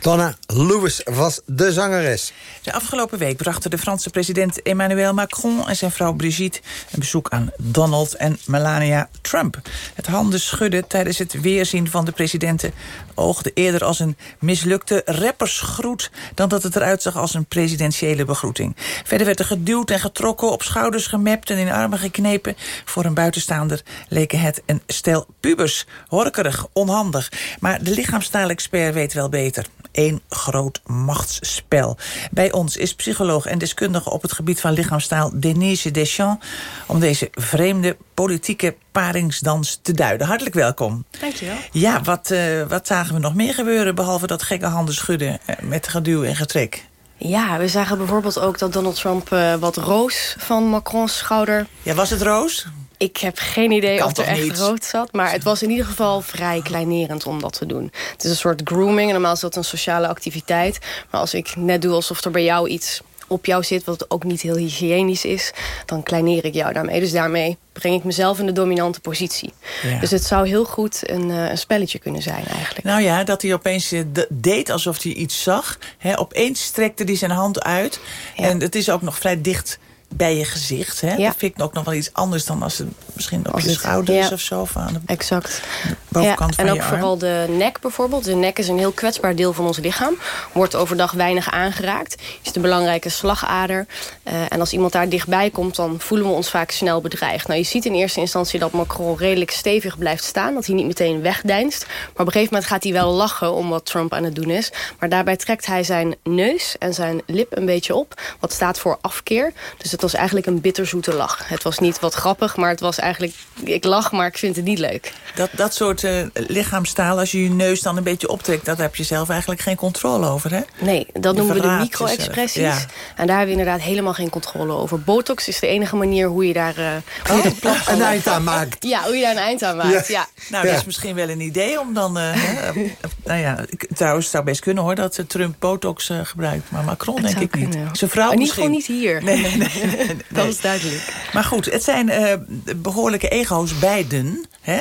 Donna Lewis was de zangeres. De afgelopen week brachten de Franse president Emmanuel Macron... en zijn vrouw Brigitte een bezoek aan Donald en Melania Trump. Het handen schudden tijdens het weerzien van de presidenten... oogde eerder als een mislukte rappersgroet... dan dat het eruit zag als een presidentiële begroeting. Verder werd er geduwd en getrokken, op schouders gemapt... en in armen geknepen. Voor een buitenstaander leken het een stel pubers. Horkerig, onhandig. Maar de lichaamstaalexpert weet wel beter één groot machtsspel. Bij ons is psycholoog en deskundige op het gebied van lichaamstaal Denise Deschamps... om deze vreemde politieke paringsdans te duiden. Hartelijk welkom. Dankjewel. Ja, wat, uh, wat zagen we nog meer gebeuren... behalve dat gekke handen schudden uh, met geduw en getrek? Ja, we zagen bijvoorbeeld ook dat Donald Trump uh, wat roos van Macrons schouder... Ja, was het roos? Ik heb geen idee Kan of er echt niet? rood zat. Maar het was in ieder geval vrij kleinerend om dat te doen. Het is een soort grooming. Normaal is dat een sociale activiteit. Maar als ik net doe alsof er bij jou iets op jou zit... wat ook niet heel hygiënisch is, dan kleineer ik jou daarmee. Dus daarmee breng ik mezelf in de dominante positie. Ja. Dus het zou heel goed een, eh, een spelletje kunnen zijn eigenlijk. Nou ja, dat hij opeens eh, de- deed alsof hij iets zag. Hè, opeens strekte hij zijn hand uit. En het is ook nog vrij dicht bij je gezicht. Hè? Dat vind ik ook nog wel iets anders dan als het misschien op Als je het- schouder is ja. of zo. Of aan de Exact. bovenkant ja, van en ook arm. vooral de nek bijvoorbeeld. De nek is een heel kwetsbaar deel van ons lichaam. Wordt overdag weinig aangeraakt. Is een belangrijke slagader. Eh, en als iemand daar dichtbij komt, dan voelen we ons vaak snel bedreigd. Nou, je ziet in eerste instantie dat Macron redelijk stevig blijft staan. Dat hij niet meteen wegdeinst. Maar op een gegeven moment gaat hij wel lachen om wat Trump aan het doen is. Maar daarbij trekt hij zijn neus en zijn lip een beetje op. Wat staat voor afkeer. Dus het was eigenlijk een bitterzoete lach. Het was niet wat grappig, maar het was eigenlijk... Ik lach, maar ik vind het niet leuk. Dat, dat soort eh, lichaamstaal, als je je neus dan een beetje optrekt... dat heb je zelf eigenlijk geen controle over, hè? Nee, dat Je noemen we de micro-expressies. ja. En daar hebben we inderdaad helemaal geen controle over. Botox is de enige manier hoe je daar... eh, hoe je dat plat Een eind aan maakt. Ja, hoe je daar een eind aan maakt, ja. Nou, dat is misschien wel een idee om dan... eh, hè, nou ja, ik- trouwens, het zou best kunnen hoor... dat Trump botox eh, gebruikt. Maar Macron denk ik niet. Zijn vrouw In ieder geval misschien. niet hier. Nee, nee, nee. Dat is duidelijk. Maar goed, het zijn eh, behoorlijke ego's beiden. Hè?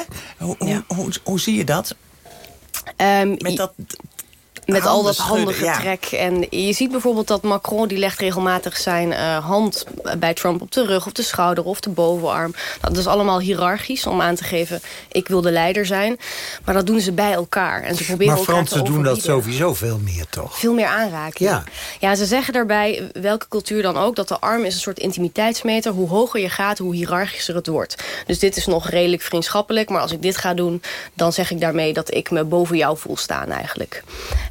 Hoe, zie je dat? Met dat Met al dat ja. handengetrek. En je ziet bijvoorbeeld dat Macron die legt regelmatig zijn eh, hand bij Trump op de rug of de schouder of de bovenarm. Dat is allemaal hiërarchisch om aan te geven ik wil de leider zijn. Maar dat doen ze bij elkaar. En ze proberen Maar elkaar te Fransen doen dat sowieso veel meer, toch? Veel meer aanraken. Ja. ja, ze zeggen daarbij, welke cultuur dan ook... dat de arm is een soort intimiteitsmeter. Hoe hoger je gaat, hoe hiërarchischer het wordt. Dus dit is nog redelijk vriendschappelijk. Maar als ik dit ga doen, dan zeg ik daarmee... dat ik me boven jou voel staan eigenlijk.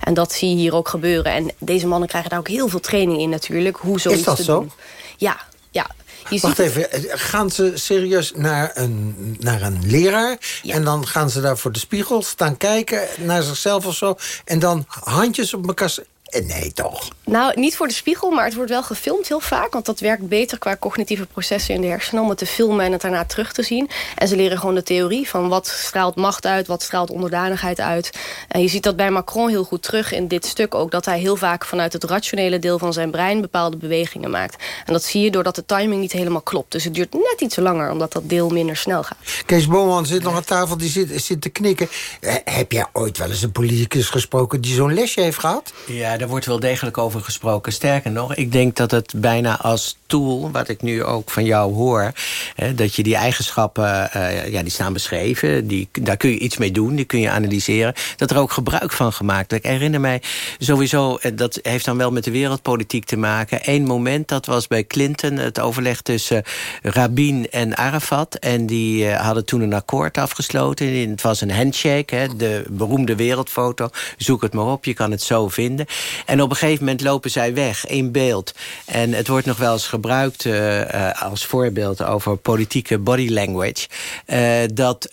En dat zie je hier ook gebeuren. En deze mannen krijgen daar ook heel veel training in natuurlijk. Hoe zoiets Is dat te zo? doen. Ja, ja. Je Wacht ziet- even, eh, gaan ze serieus naar een, naar een leraar... en dan gaan ze daar voor de spiegel staan kijken naar zichzelf of zo... en dan handjes op elkaar... Eh, Nee, toch? Nou, niet voor de spiegel, maar het wordt wel gefilmd heel vaak. Want dat werkt beter qua cognitieve processen in de hersenen... om het te filmen en het daarna terug te zien. En ze leren gewoon de theorie van wat straalt macht uit... wat straalt onderdanigheid uit. En je ziet dat bij Macron heel goed terug in dit stuk ook... dat hij heel vaak vanuit het rationele deel van zijn brein... bepaalde bewegingen maakt. En dat zie je doordat de timing niet helemaal klopt. Dus het duurt net iets langer, omdat dat deel minder snel gaat. Kees Boman zit nog aan tafel, die zit, zit te knikken. Eh, heb jij ooit wel eens een politicus gesproken... die zo'n lesje heeft gehad? Ja, daar wordt wel degelijk over gesproken. Sterker nog, ik denk dat het bijna als tool... wat ik nu ook van jou hoor... Hè, dat je die eigenschappen, eh, ja, die staan beschreven. Die, daar kun je iets mee doen, die kun je analyseren. Dat er ook gebruik van gemaakt wordt. Ik herinner mij sowieso, eh, dat heeft dan wel met de wereldpolitiek te maken... Eén moment, dat was bij Clinton... het overleg tussen Rabin en Arafat. En die eh, hadden toen een akkoord afgesloten. Het was een handshake, hè, de beroemde wereldfoto. Zoek het maar op, je kan het zo vinden. En op een gegeven moment lopen zij weg in beeld. En het wordt nog wel eens gebruikt eh, eh, als voorbeeld over politieke body language. eh, dat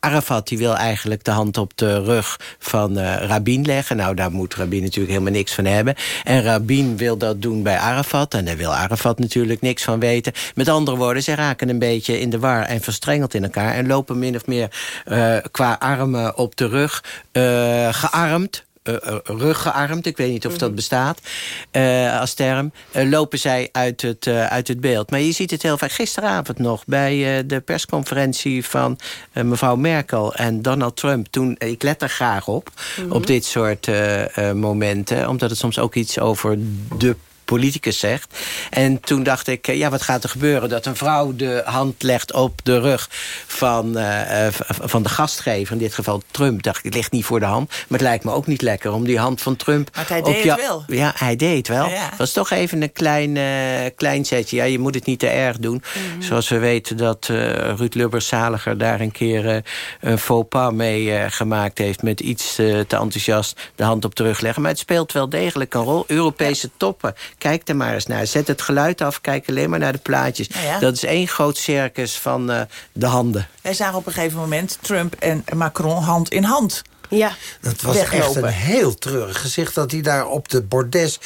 Arafat die wil eigenlijk de hand op de rug van Rabin leggen. Nou, daar moet Rabin natuurlijk helemaal niks van hebben. En Rabin wil dat doen bij Arafat. En daar wil Arafat natuurlijk niks van weten. Met andere woorden, ze raken een beetje in de war en verstrengeld in elkaar. En lopen min of meer qua armen op de rug gearmd eh, eh, ruggearmd, ik weet niet of dat bestaat eh, als term, lopen zij uit het, uit het beeld. Maar je ziet het heel vaak gisteravond nog bij de persconferentie van mevrouw Merkel en Donald Trump. Toen, ik let er graag op, Mhm. op dit soort momenten, omdat het soms ook iets over de politicus zegt. En toen dacht ik, eh, ja, wat gaat er gebeuren? Dat een vrouw de hand legt op de rug van, eh, eh, van de gastgever, in dit geval Trump. Dacht ik, het ligt niet voor de hand. Maar het lijkt me ook niet lekker om die hand van Trump... Maar hij op deed het wel. Ja, hij deed het wel. Ja, ja. Het was toch even een klein, klein setje. Ja, je moet het niet te erg doen. Mhm. Zoals we weten dat Ruud Lubbers-Zaliger daar een keer een faux pas mee gemaakt heeft... met iets te enthousiast de hand op de rug leggen. Maar het speelt wel degelijk een rol. Europese toppen, kijk er maar eens naar. Zet het geluid af, kijk alleen maar naar de plaatjes. Nou ja. Dat is één groot circus van eh, de handen. Wij zagen op een gegeven moment Trump en Macron hand in hand. Ja. Dat was echt een heel treurig gezicht dat hij daar op de bordes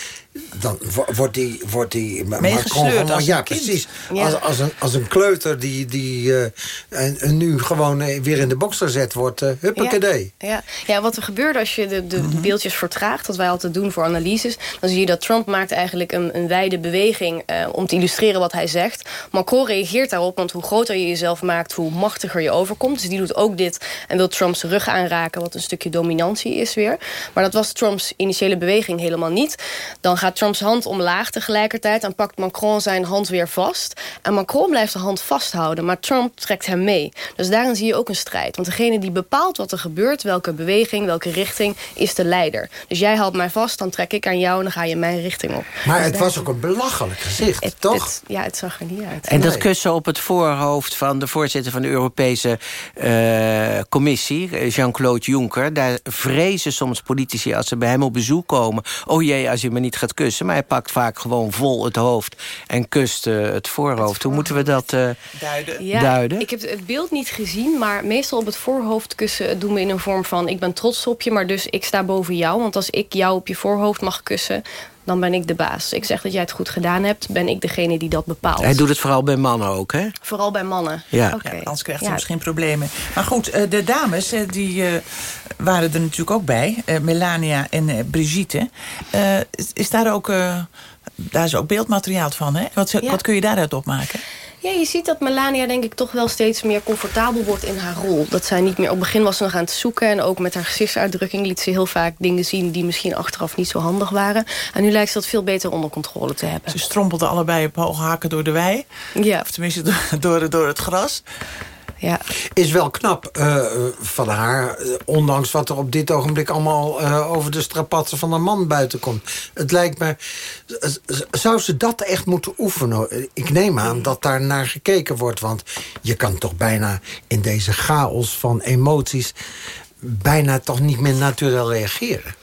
dan wo- wordt die, wordt die Macron gewoon- als ja, precies. Ja. Als, als, een, als een kleuter die, die eh, en, en nu gewoon eh, weer in de box gezet wordt. eh huppakee. Ja, ja, wat er gebeurde als je de, de Mhm. beeldjes vertraagt... wat wij altijd doen voor analyses... dan zie je dat Trump maakt eigenlijk een, een wijde beweging... Eh, om te illustreren wat hij zegt. Macron reageert daarop, want hoe groter je jezelf maakt... hoe machtiger je overkomt. Dus die doet ook dit en wil Trumps rug aanraken... wat een stukje dominantie is weer. Maar dat was Trumps initiële beweging helemaal niet. Dan gaat Trumps hand omlaag tegelijkertijd... en pakt Macron zijn hand weer vast. En Macron blijft de hand vasthouden, maar Trump trekt hem mee. Dus daarin zie je ook een strijd. Want degene die bepaalt wat er gebeurt... welke beweging, welke richting, is de leider. Dus jij houdt mij vast, dan trek ik aan jou... en dan ga je mijn richting op. Maar Dus het was ook een belachelijk gezicht, toch? het- ja, het zag er niet uit. En dat kussen op het voorhoofd van de voorzitter van de Europese eh, Commissie, eh, Jean-Claude Juncker. Daar vrezen soms politici als ze bij hem op bezoek komen. Oh jee, als je me niet gaat kussen. Maar hij pakt vaak gewoon vol het hoofd en kust eh, het voorhoofd. Hoe moeten we dat eh, duiden? Ja, duiden? ik heb het beeld niet gezien, maar meestal op het voorhoofd kussen doen we in een vorm van... ik ben trots op je, maar dus ik sta boven jou. Want als ik jou op je voorhoofd mag kussen, dan ben ik de baas. Ik zeg dat jij het goed gedaan hebt, ben ik degene die dat bepaalt. Hij doet het vooral bij mannen ook, hè? Vooral bij mannen. Ja. Oké. Anders krijgt ze Ja. misschien problemen. Maar goed, eh, de dames eh, die eh, waren er natuurlijk ook bij. Eh, Melania en Brigitte. Eh, is, daar ook... eh, daar is ook beeldmateriaal van, hè? Wat, Ja. wat kun je daaruit opmaken? Ja, je ziet dat Melania denk ik toch wel steeds meer comfortabel wordt in haar rol. Dat zij niet meer... Op het begin was ze nog aan het zoeken. En ook met haar gezichtsuitdrukking liet ze heel vaak dingen zien... die misschien achteraf niet zo handig waren. En nu lijkt ze dat veel beter onder controle te hebben. Ze strompelden allebei op hoge hakken door de wei. Ja. Of tenminste door, door, door het gras. Ja. Is wel knap eh, van haar, ondanks wat er op dit ogenblik allemaal eh, over de strapatsen van een man buiten komt. Het lijkt me, zou ze dat echt moeten oefenen? Ik neem aan dat daar naar gekeken wordt, want je kan toch bijna in deze chaos van emoties bijna toch niet meer natuurlijk reageren.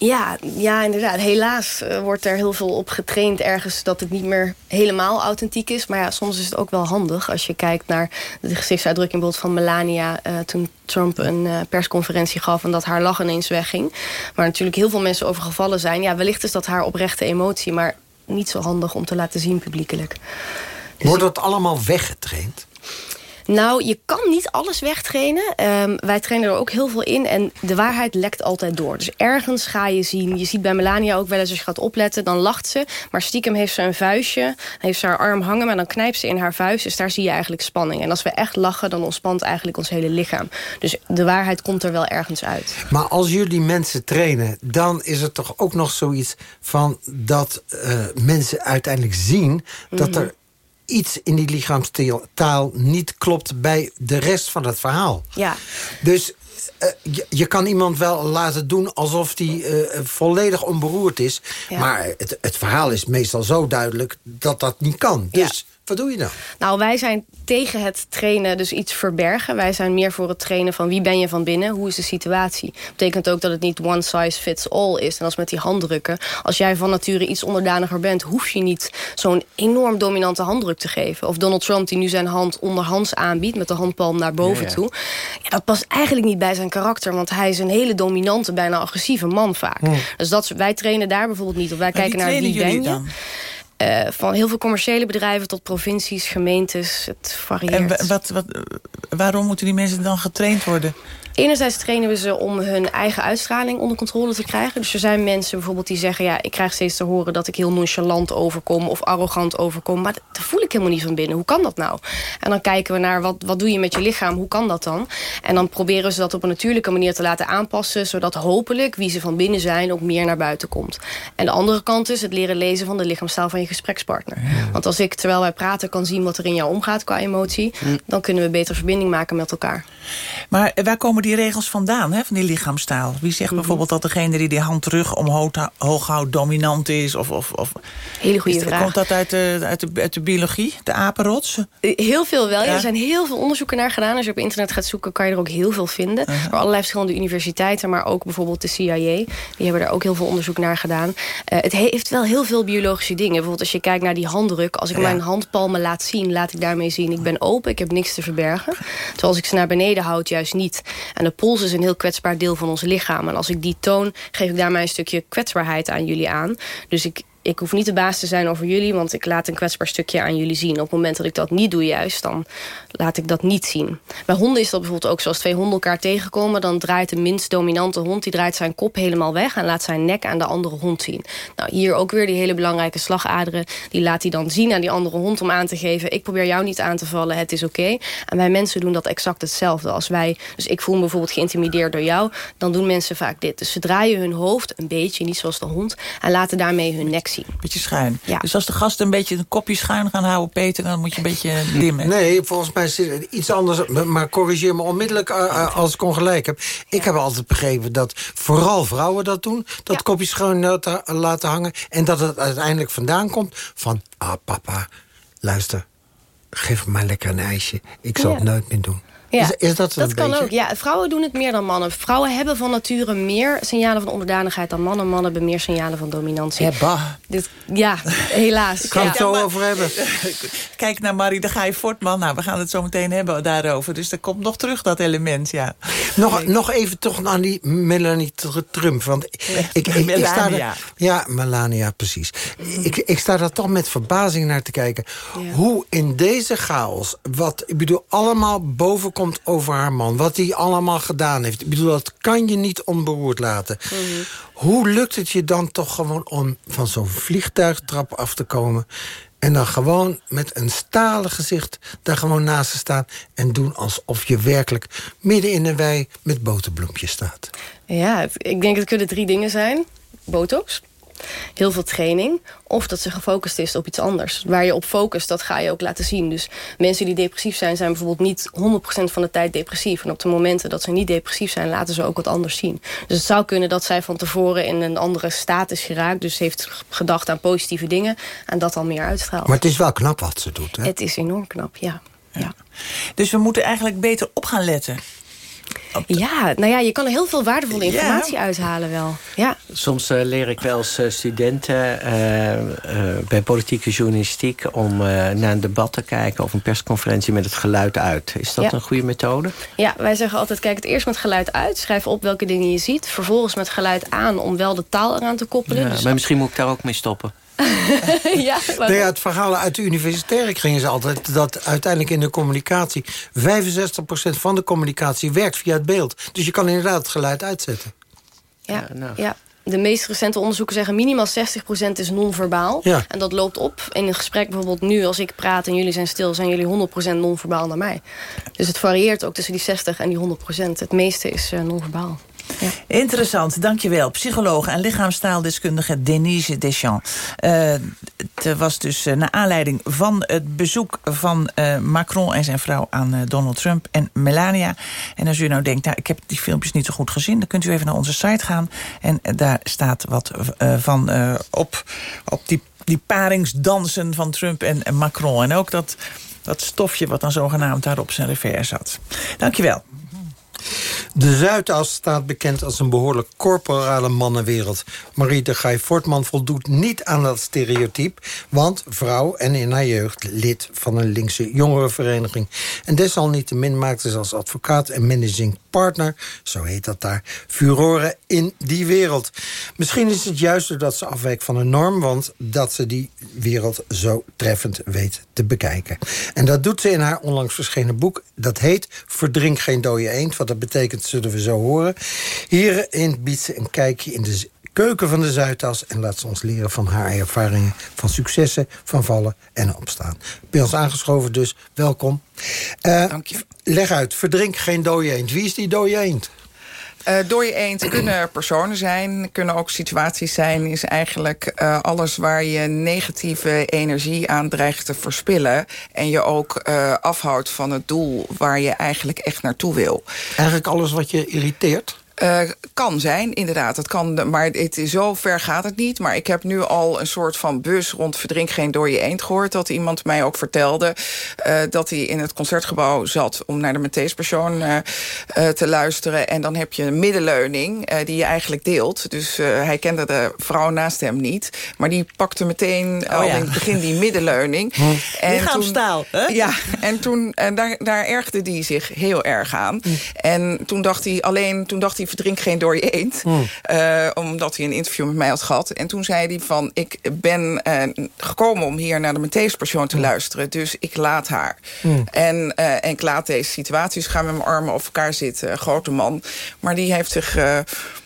Ja, ja, inderdaad. Helaas eh, wordt er heel veel op getraind ergens... dat het niet meer helemaal authentiek is. Maar ja, soms is het ook wel handig als je kijkt naar de gezichtsuitdrukking... bijvoorbeeld van Melania eh, toen Trump een eh, persconferentie gaf... en dat haar lach ineens wegging. Waar natuurlijk heel veel mensen over gevallen zijn. Ja, wellicht is dat haar oprechte emotie... maar niet zo handig om te laten zien publiekelijk. Wordt dat allemaal weggetraind? Nou, je kan niet alles wegtrainen. Ehm, wij trainen er ook heel veel in. En de waarheid lekt altijd door. Dus ergens ga je zien. Je ziet bij Melania ook wel eens als je gaat opletten. Dan lacht ze. Maar stiekem heeft ze een vuistje. Dan heeft ze haar arm hangen. Maar dan knijpt ze in haar vuist. Dus daar zie je eigenlijk spanning. En als we echt lachen, dan ontspant eigenlijk ons hele lichaam. Dus de waarheid komt er wel ergens uit. Maar als jullie mensen trainen, dan is er toch ook nog zoiets van dat eh, mensen uiteindelijk zien dat Mhm. er iets in die lichaamstaal niet klopt bij de rest van het verhaal. Ja. Dus eh, je, je kan iemand wel laten doen alsof die eh, volledig onberoerd is. Ja. Maar het, het verhaal is meestal zo duidelijk dat dat niet kan. Dus wat doe je dan? Nou, wij zijn tegen het trainen, dus iets verbergen. Wij zijn meer voor het trainen van wie ben je van binnen, hoe is de situatie. betekent ook dat het niet one size fits all is. En als met die handdrukken, als jij van nature iets onderdaniger bent... hoef je niet zo'n enorm dominante handdruk te geven. Of Donald Trump die nu zijn hand onderhands aanbiedt... met de handpalm naar boven Ja, ja. toe. Ja, dat past eigenlijk niet bij zijn karakter... want hij is een hele dominante, bijna agressieve man vaak. Hmm. Dus dat, wij trainen daar bijvoorbeeld niet. Of wij Maar kijken wie naar wie ben je. dan? Eh, van heel veel commerciële bedrijven tot provincies, gemeentes. Het varieert. En wa- wat, wat, waarom moeten die mensen dan getraind worden? Enerzijds trainen we ze om hun eigen uitstraling onder controle te krijgen. Dus er zijn mensen bijvoorbeeld die zeggen... ja, ik krijg steeds te horen dat ik heel nonchalant overkom... of arrogant overkom, maar dat voel ik helemaal niet van binnen. Hoe kan dat nou? En dan kijken we naar, wat, wat doe je met je lichaam? Hoe kan dat dan? En dan proberen ze dat op een natuurlijke manier te laten aanpassen... zodat hopelijk wie ze van binnen zijn ook meer naar buiten komt. En de andere kant is het leren lezen van de lichaamstaal van je gesprekspartner. Want als ik, terwijl wij praten, kan zien wat er in jou omgaat qua emotie... dan kunnen we beter verbinding maken met elkaar. Maar eh, waar komen die regels vandaan, hè, van die lichaamstaal? Wie Mhm. zegt bijvoorbeeld dat degene die die hand terug omhoog hoog houdt dominant is? Of, of, of, Hele goede Is- vraag. Komt dat uit de, uit, de, uit de biologie, de apenrots? Heel veel wel. Ja. Er zijn heel veel onderzoeken naar gedaan. Als je op internet gaat zoeken, kan je er ook heel veel vinden. Uh-huh. Door allerlei verschillende universiteiten, maar ook bijvoorbeeld de CIA. Die hebben daar ook heel veel onderzoek naar gedaan. Eh, het heeft wel heel veel biologische dingen. Bijvoorbeeld als je kijkt naar die handdruk. Als ik Ja. mijn handpalmen laat zien, laat ik daarmee zien... ik ben open, ik heb niks te verbergen. Terwijl als ik ze naar beneden middenhout juist niet. En de pols is een heel kwetsbaar deel van ons lichaam. En als ik die toon, geef ik daarmee een stukje kwetsbaarheid aan jullie aan. Dus ik, ik hoef niet de baas te zijn over jullie... want ik laat een kwetsbaar stukje aan jullie zien. Op het moment dat ik dat niet doe juist, dan laat ik dat niet zien. Bij honden is dat bijvoorbeeld ook zoals twee honden elkaar tegenkomen... dan draait de minst dominante hond die draait zijn kop helemaal weg... en laat zijn nek aan de andere hond zien. Nou, hier ook weer die hele belangrijke slagaderen. Die laat hij dan zien aan die andere hond om aan te geven... ik probeer jou niet aan te vallen, het is oké. En wij mensen doen dat exact hetzelfde. Als wij, dus ik voel me bijvoorbeeld geïntimideerd door jou... dan doen mensen vaak dit. Dus ze draaien hun hoofd een beetje, niet zoals de hond... en laten daarmee hun nek zien. Beetje schuin. Dus als de gasten een beetje een kopje schuin gaan houden, Peter... dan moet je een beetje dimmen. Nee, volgens mij is het iets anders. Maar corrigeer me onmiddellijk uh, uh, als ik ongelijk heb. Ik heb altijd begrepen dat vooral vrouwen dat doen. Dat kopje schuin laten, laten hangen. En dat het uiteindelijk vandaan komt van... Ah, papa, luister, geef me maar lekker een ijsje. Ik zal Ja. het nooit meer doen. Ja, is, is dat, een kan beetje? ook. Ja, vrouwen doen het meer dan mannen. Vrouwen hebben van nature meer signalen van onderdanigheid dan mannen. Mannen hebben meer signalen van dominantie. Ja, bah. Ja helaas. Ik kan ja. het zo over hebben. Kijk naar Marie de Gaai Fortman. Nou, we gaan het zo meteen hebben daarover. Dus er komt nog terug, dat element, ja. Nog, nog even toch aan die Melanie Tr- Trump. Want ik, ik, ik, ik sta er- Melania. ja, Melania, precies. Ik, ik sta daar toch met verbazing naar te kijken. Hoe in deze chaos, wat ik bedoel, allemaal boven over haar man. Wat hij allemaal gedaan heeft. Ik bedoel, dat kan je niet onberoerd laten. Hoe lukt het je dan toch gewoon om van zo'n vliegtuigtrap af te komen... en dan gewoon met een stalen gezicht daar gewoon naast te staan... en doen alsof je werkelijk midden in een wei met boterbloempjes staat. Ja, ik denk het kunnen drie dingen zijn. Botox, heel veel training... of dat ze gefocust is op iets anders. Waar je op focust, dat ga je ook laten zien. Dus mensen die depressief zijn, zijn bijvoorbeeld niet 100% van de tijd depressief. En op de momenten dat ze niet depressief zijn, laten ze ook wat anders zien. Dus het zou kunnen dat zij van tevoren in een andere staat is geraakt... dus heeft gedacht aan positieve dingen en dat dan meer uitstraalt. Maar het is wel knap wat ze doet, hè? Het is enorm knap, ja. Dus we moeten eigenlijk beter op gaan letten. Ja, nou ja, je kan er heel veel waardevolle informatie uithalen wel. Ja. Soms eh, leer ik wel eens eh, studenten eh, eh, bij politieke journalistiek... om eh, naar een debat te kijken of een persconferentie met het geluid uit. Is dat Ja. een goede methode? Ja, wij zeggen altijd, kijk het eerst met geluid uit. Schrijf op welke dingen je ziet. Vervolgens met geluid aan om wel de taal eraan te koppelen. Ja, Dus- maar misschien moet ik daar ook mee stoppen. ja, Nou ja, het verhaal uit de universitaire gingen ze altijd... dat uiteindelijk in de communicatie... 65% van de communicatie werkt via het beeld. Dus je kan inderdaad het geluid uitzetten. ja, ja. De meest recente onderzoeken zeggen minimaal 60% is non-verbaal. Ja. En dat loopt op. In een gesprek bijvoorbeeld nu, als ik praat en jullie zijn stil... zijn jullie 100% non-verbaal naar mij. Dus het varieert ook tussen die 60 en die 100%. Het meeste is eh, non-verbaal. Interessant, dankjewel. Psycholoog en lichaamstaaldeskundige Denise Deschamps. Eh, het was dus eh, naar aanleiding van het bezoek van eh, Macron en zijn vrouw aan Donald Trump en Melania. En als u nou denkt, nou, ik heb die filmpjes niet zo goed gezien... dan kunt u even naar onze site gaan. En daar staat wat van op, op die, die paringsdansen van Trump en, en Macron. En ook dat, dat stofje wat dan zogenaamd daar op zijn revers zat. Dankjewel. De Zuidas staat bekend als een behoorlijk corporale mannenwereld. Marie de Gaai Fortman voldoet niet aan dat stereotype... want vrouw en in haar jeugd lid van een linkse jongerenvereniging. En desalniettemin maakte ze als advocaat en managing partner... zo heet dat daar, furoren in die wereld. Misschien is het juist doordat ze afwijkt van een norm... want dat ze die wereld zo treffend weet te bekijken. En dat doet ze in haar onlangs verschenen boek. Dat heet Verdrink geen dode eend. Wat dat betekent, zullen we zo horen. Hierin biedt ze een kijkje in de keuken van de Zuidas... en laat ze ons leren van haar ervaringen... van successen, van vallen en opstaan. Bij ons aangeschoven dus, welkom. Dank je. Leg uit, verdrink geen dode eend. Wie is die dode eend? Eh door je eend kunnen personen zijn, kunnen ook situaties zijn. Is eigenlijk eh, alles waar je negatieve energie aan dreigt te verspillen. En je ook eh, afhoudt van het doel waar je eigenlijk echt naartoe wil. Eigenlijk alles wat je irriteert? Uh, kan zijn, inderdaad. Het kan, maar het, zo ver gaat het niet. Maar ik heb nu al een soort van bus rond Verdrink geen door je eend gehoord. Dat iemand mij ook vertelde uh, dat hij in het concertgebouw zat... om naar de Matthäuspersoon uh, te luisteren. En dan heb je een middenleuning die je eigenlijk deelt. Dus hij kende de vrouw naast hem niet. Maar die pakte meteen oh, al ja. in het begin die middenleuning. Hm. Lichaamstaal, hè? Ja, en toen, en daar, daar ergde hij zich heel erg aan. Hm. En toen dacht hij alleen, toen dacht hij verdrink geen door je eend. Uh, omdat hij een interview met mij had gehad. En toen zei hij van, ik ben uh, gekomen om hier naar de Matthäus-persoon te luisteren. Dus ik laat haar. Hm. En, uh, en ik laat deze situaties gaan met mijn armen over elkaar zitten. Grote man. Maar die heeft zich...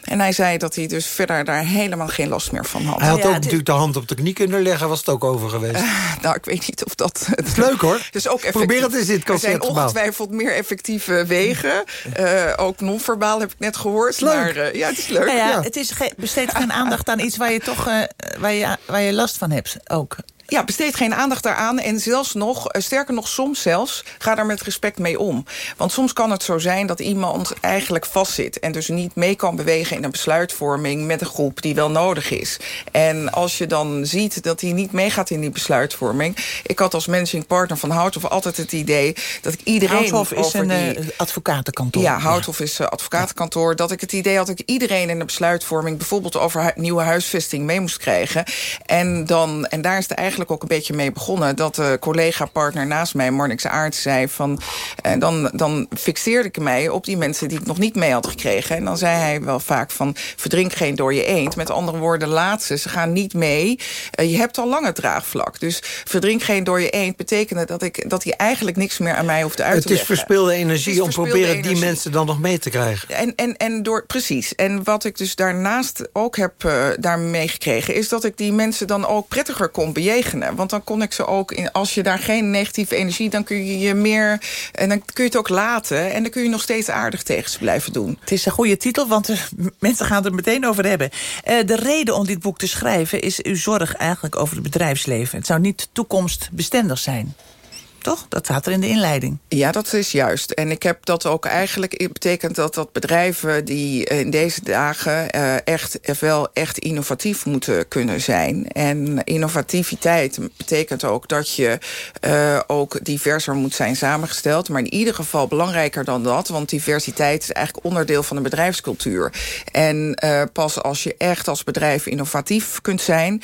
en hij zei dat hij dus verder daar helemaal geen last meer van had. Hij had ook natuurlijk de hand op de knie kunnen leggen. Was het ook over geweest? nou, ik weet niet of dat... Het is leuk hoor. Dus ook Probeer het eens in het Er zijn ongetwijfeld meer effectieve wegen. Uh, ook non-verbaal heb ik net gehoord. Leuk. Maar, uh, ja, het is leuk. Nou ja, ja. Het is besteed geen aandacht aan iets waar je toch uh, waar je, waar je last van hebt ook. Ja, besteed geen aandacht daaraan. En zelfs nog, sterker nog, soms zelfs, ga daar met respect mee om. Want soms kan het zo zijn dat iemand eigenlijk vastzit... en dus niet mee kan bewegen in een besluitvorming... met een groep die wel nodig is. En als je dan ziet dat hij niet meegaat in die besluitvorming... ik had als managing partner van Houthof altijd het idee... dat ik iedereen Houthof is over een die... uh, advocatenkantoor. Ja, Houthof is uh, advocatenkantoor. Ja. Dat ik het idee had dat ik iedereen in de besluitvorming... bijvoorbeeld over hu nieuwe huisvesting mee moest krijgen. En, dan, en daar is de eigenlijk ook een beetje mee begonnen... dat de collega-partner naast mij, Marnix Aert, zei van... En dan, dan fixeerde ik mij op die mensen die ik nog niet mee had gekregen. En dan zei hij wel vaak van... verdrink geen door je eend. Met andere woorden, laat ze. Ze gaan niet mee. Uh, je hebt al lang het draagvlak. Dus verdrink geen door je eend betekende dat, ik, dat hij eigenlijk niks meer aan mij hoefde uit te leggen. Het is verspilde energie om verspilde proberen energie. die mensen dan nog mee te krijgen. En, en, en door, precies. En wat ik dus daarnaast ook heb uh, daarmee gekregen... is dat ik die mensen dan ook prettiger kon bejegenen. Want dan kon ik ze ook... In, als je daar geen negatieve energie... dan kun je je meer... en dan kun je het ook laten... en dan kun je nog steeds aardig tegen ze blijven doen. Het is een goede titel, want uh, mensen gaan er meteen over hebben. Uh, de reden om dit boek te schrijven... is uw zorg eigenlijk over het bedrijfsleven. Het zou niet toekomstbestendig zijn. Toch? Dat staat er in de inleiding. Ja, dat is juist. En ik heb dat ook eigenlijk... betekent dat dat bedrijven die in deze dagen... Uh, echt, wel echt innovatief moeten kunnen zijn. En innovativiteit betekent ook dat je ook diverser moet zijn samengesteld. Maar in ieder geval belangrijker dan dat. Want diversiteit is eigenlijk onderdeel van de bedrijfscultuur. En pas als je echt als bedrijf innovatief kunt zijn...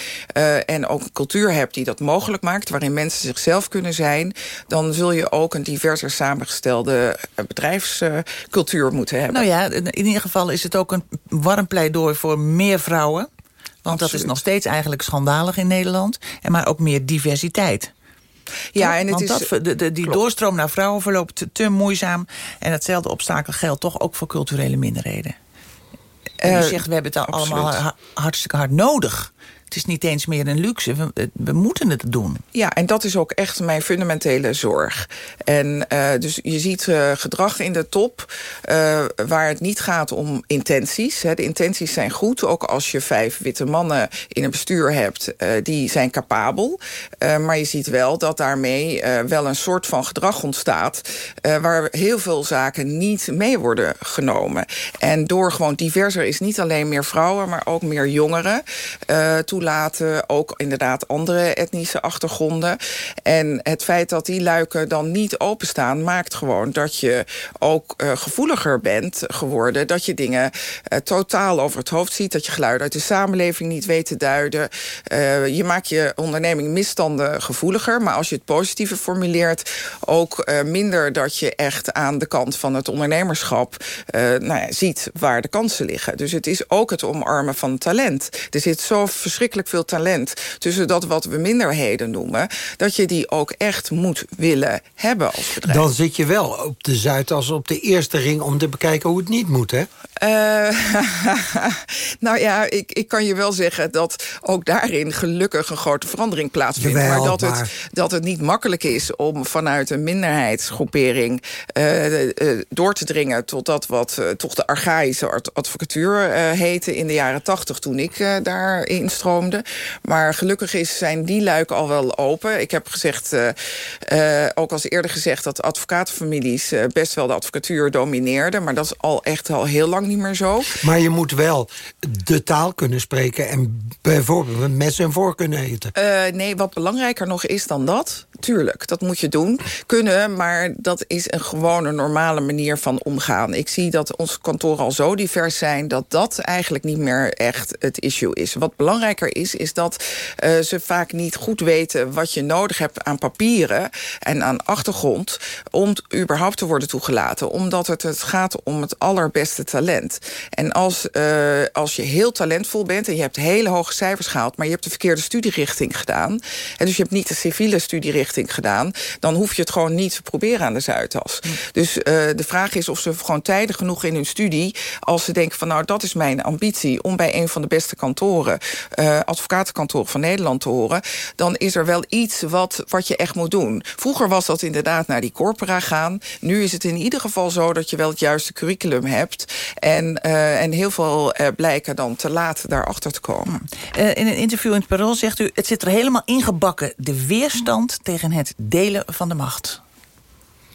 en ook een cultuur hebt die dat mogelijk maakt... waarin mensen zichzelf kunnen zijn dan zul je ook een diverser samengestelde bedrijfscultuur moeten hebben. Nou ja, in ieder geval is het ook een warm pleidooi voor meer vrouwen. Want Absoluut. dat is nog steeds eigenlijk schandalig in Nederland. En maar ook meer diversiteit. Ja, en het Want is, dat, de, de, die klopt. doorstroom naar vrouwen verloopt te, te moeizaam. En hetzelfde obstakel geldt toch ook voor culturele minderheden. En u zegt, we hebben het allemaal hartstikke hard nodig. Het is niet eens meer een luxe. We, we, moeten het doen. Ja, en dat is ook echt mijn fundamentele zorg. En uh, dus je ziet uh, gedrag in de top... Waar het niet gaat om intenties. Hè. De intenties zijn goed. Ook als je vijf witte mannen in een bestuur hebt... die zijn capabel. maar je ziet wel dat daarmee wel een soort van gedrag ontstaat... waar heel veel zaken niet mee worden genomen. En door gewoon diverser is niet alleen meer vrouwen... maar ook meer jongeren toelaten. Ook inderdaad andere etnische achtergronden. En het feit dat die luiken dan niet openstaan... maakt gewoon dat je ook uh, gevoeliger bent geworden. Dat je dingen uh, totaal over het hoofd ziet. Dat je geluiden uit de samenleving niet weet te duiden. Uh, je maakt je onderneming misstanden gevoeliger. Maar als je het positieve formuleert... ook minder dat je echt aan de kant van het ondernemerschap... nou ja, ziet waar de kansen liggen. Dus het is ook het omarmen van talent. Er zit zo verschrikkelijk veel talent tussen dat wat we minderheden noemen... dat je die ook echt moet willen hebben als bedrijf. Dan zit je wel op de Zuidas op de eerste ring... om te bekijken hoe het niet moet, hè? Uh, nou ja, ik, ik kan je wel zeggen dat ook daarin gelukkig een grote verandering plaatsvindt. Jawel, maar, dat, maar Het, dat het niet makkelijk is om vanuit een minderheidsgroepering uh, uh, door te dringen tot dat wat toch de archaïsche advocatuur heette in de jaren tachtig toen ik daar instroomde. Maar gelukkig is, zijn die luiken al wel open. Ik heb gezegd, ook als eerder gezegd, dat advocatenfamilies best wel de advocatuur domineerden. Maar dat is al echt al heel lang niet meer zo. Maar je moet wel de taal kunnen spreken... en bijvoorbeeld met en voor kunnen eten. Uh, nee, wat belangrijker nog is dan dat... tuurlijk, dat moet je doen, kunnen... maar dat is een gewone normale manier van omgaan. Ik zie dat onze kantoren al zo divers zijn... dat dat eigenlijk niet meer echt het issue is. Wat belangrijker is, is dat uh, ze vaak niet goed weten... wat je nodig hebt aan papieren en aan achtergrond... om überhaupt te worden toegelaten. Omdat het, het gaat om het allerbeste talent. En als, uh, als je heel talentvol bent en je hebt hele hoge cijfers gehaald... maar je hebt de verkeerde studierichting gedaan... en dus je hebt niet de civiele studierichting gedaan... dan hoef je het gewoon niet te proberen aan de Zuidas. Hm. Dus uh, de vraag is of ze gewoon tijdig genoeg in hun studie... als ze denken van nou, dat is mijn ambitie... om bij een van de beste kantoren, uh, advocatenkantoren van Nederland te horen... dan is er wel iets wat, wat je echt moet doen. Vroeger was dat inderdaad naar die corpora gaan. Nu is het in ieder geval zo dat je wel het juiste curriculum hebt... en, uh, en heel veel blijken dan te laat daarachter te komen. Uh, in een interview in het Parool zegt u... het zit er helemaal ingebakken, de weerstand tegen het delen van de macht.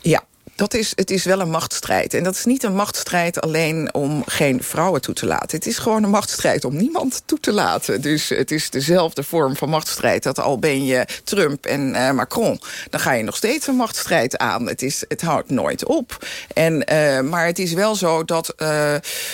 Ja, dat is, het is wel een machtsstrijd. En dat is niet een machtsstrijd alleen om geen vrouwen toe te laten. Het is gewoon een machtsstrijd om niemand toe te laten. Dus het is dezelfde vorm van machtsstrijd. Dat al ben je Trump en uh, Macron, dan ga je nog steeds een machtsstrijd aan. Het, is, het houdt nooit op. En, uh, maar het is wel zo dat, uh,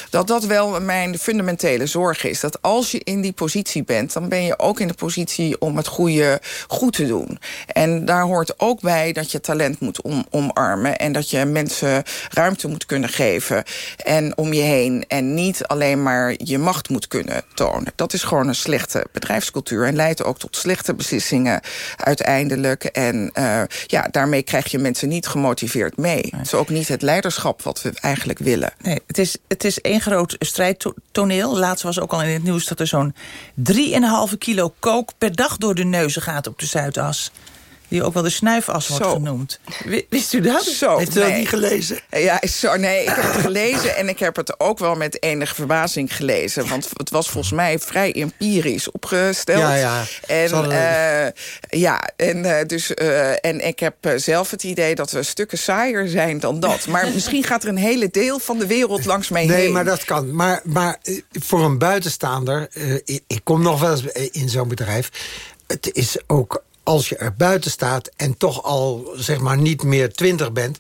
dat dat wel mijn fundamentele zorg is. Dat als je in die positie bent, dan ben je ook in de positie om het goede goed te doen. En daar hoort ook bij dat je talent moet om, omarmen. En dat je mensen ruimte moet kunnen geven en om je heen. En niet alleen maar je macht moet kunnen tonen. Dat is gewoon een slechte bedrijfscultuur. En leidt ook tot slechte beslissingen uiteindelijk. En uh, ja, daarmee krijg je mensen niet gemotiveerd mee. Het is ook niet het leiderschap wat we eigenlijk willen. Nee, het is, het is één groot strijdtoneel. Laatst was ook al in het nieuws dat er zo'n 3,5 kilo kook per dag door de neuzen gaat op de Zuidas die ook wel de snuifas wordt zo. genoemd. Wist u dat? Zo, Heeft u nee. dat niet gelezen? Ja, zo, nee, ik heb het gelezen en ik heb het ook wel met enige verbazing gelezen. Want het was volgens mij vrij empirisch opgesteld. Ja, ja. En, uh, ja, en, uh, dus, uh, en ik heb zelf het idee dat we stukken saaier zijn dan dat. Maar misschien gaat er een hele deel van de wereld langs mij nee, heen. Nee, maar dat kan. Maar, maar voor een buitenstaander, ik kom nog wel eens in zo'n bedrijf... het is ook als je er buiten staat en toch al zeg maar niet meer twintig bent...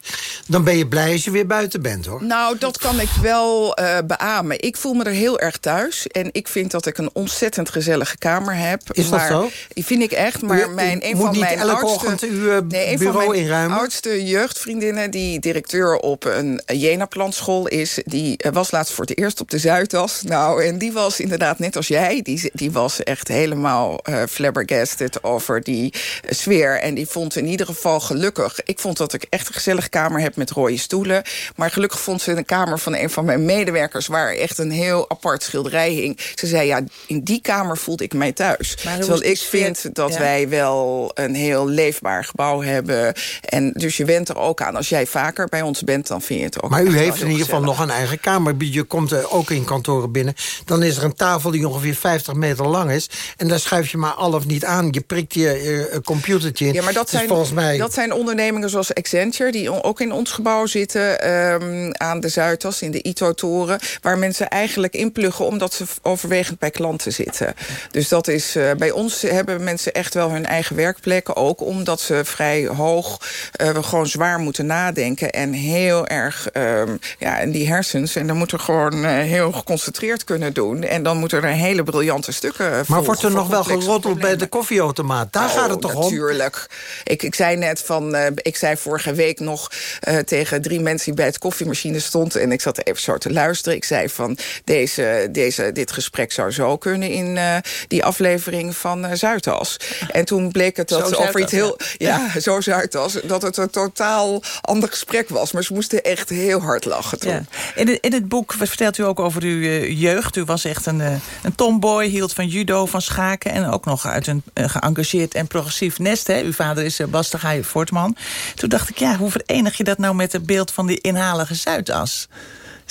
dan ben je blij als je weer buiten bent, hoor. Nou, dat kan ik wel uh, beamen. Ik voel me er heel erg thuis. En ik vind dat ik een ontzettend gezellige kamer heb. Is maar, dat zo? Vind ik echt. Maar u, mijn, een van mijn oudste, uw nee, een bureau van mijn inruimen? oudste jeugdvriendinnen... die directeur op een Jena-planschool is... die was laatst voor het eerst op de Zuidas. Nou, en die was inderdaad net als jij. Die, die was echt helemaal uh, flabbergasted over die sfeer. En die vond in ieder geval gelukkig... Ik vond dat ik echt een gezellige kamer heb met rode stoelen. Maar gelukkig vond ze in een kamer van een van mijn medewerkers... waar echt een heel apart schilderij hing. Ze zei, ja, in die kamer voelde ik mij thuis. Terwijl ik vind dat ja. wij wel een heel leefbaar gebouw hebben. En dus je went er ook aan. Als jij vaker bij ons bent, dan vind je het ook Maar u heeft in ieder geval nog een eigen kamer. Je komt er ook in kantoren binnen. Dan is er een tafel die ongeveer 50 meter lang is. En daar schuif je maar al of niet aan. Je prikt je uh, computertje. Ja, maar dat dus zijn, volgens mij... dat zijn ondernemingen zoals Accenture... die ook in ons gebouw zitten um, aan de Zuidas, in de ITO-toren... waar mensen eigenlijk inpluggen omdat ze overwegend bij klanten zitten. Dus dat is, uh, bij ons hebben mensen echt wel hun eigen werkplekken... ook omdat ze vrij hoog uh, gewoon zwaar moeten nadenken... en heel erg, um, ja, en die hersens... en dan moeten gewoon uh, heel geconcentreerd kunnen doen... en dan moeten er hele briljante stukken Maar wordt er nog wel geroddeld bij de koffieautomaat? Daar oh, gaat het toch om? Natuurlijk. Ik, ik zei net van, uh, ik zei vorige week nog uh, tegen drie mensen die bij het koffiemachine stond en ik zat even zo te luisteren. Ik zei van, deze, deze, dit gesprek zou zo kunnen in uh, die aflevering van Zuidas. En toen bleek het dat over iets heel, ja, ja, zo Zuidas, dat het een totaal ander gesprek was. Maar ze moesten echt heel hard lachen toen. Ja. In, het, in het boek vertelt u ook over uw jeugd. U was echt een, een tomboy, hield van judo, van schaken en ook nog uit een geëngageerd en progressief nest. Hè? Uw vader is Bas de Gaaije Voortman. Toen dacht ik, ja, hoe verenig je dat nou met het beeld van die inhalige Zuidas?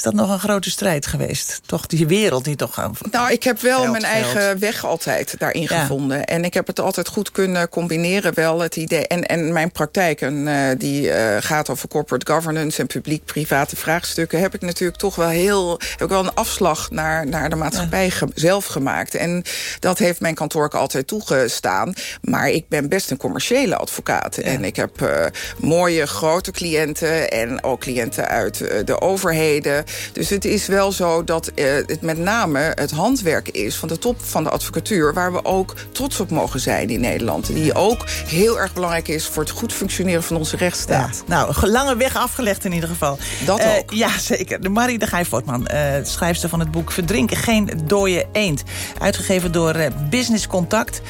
Is dat nog een grote strijd geweest? Toch die wereld die toch... Aan Nou, ik heb wel geld, mijn geld. eigen weg altijd daarin Ja. gevonden. En ik heb het altijd goed kunnen combineren wel, het idee. En, en mijn praktijk, en, eh, die eh, gaat over corporate governance... en publiek-private vraagstukken... heb ik natuurlijk toch wel heel... heb ik wel een afslag naar, naar de maatschappij ge- zelf gemaakt. En dat heeft mijn kantoor ook altijd toegestaan. Maar ik ben best een commerciële advocaat. En ik heb eh, mooie, grote cliënten... en ook cliënten uit de overheden. Dus het is wel zo dat eh, het met name het handwerk is... van de top van de advocatuur... waar we ook trots op mogen zijn in Nederland. Die ook heel erg belangrijk is... voor het goed functioneren van onze rechtsstaat. Nou, een lange weg afgelegd in ieder geval. Dat Eh, ook. Ja, zeker. De Marie de Gijvoortman, eh schrijfster van het boek Verdrinken geen dode eend. Uitgegeven door Business Contact.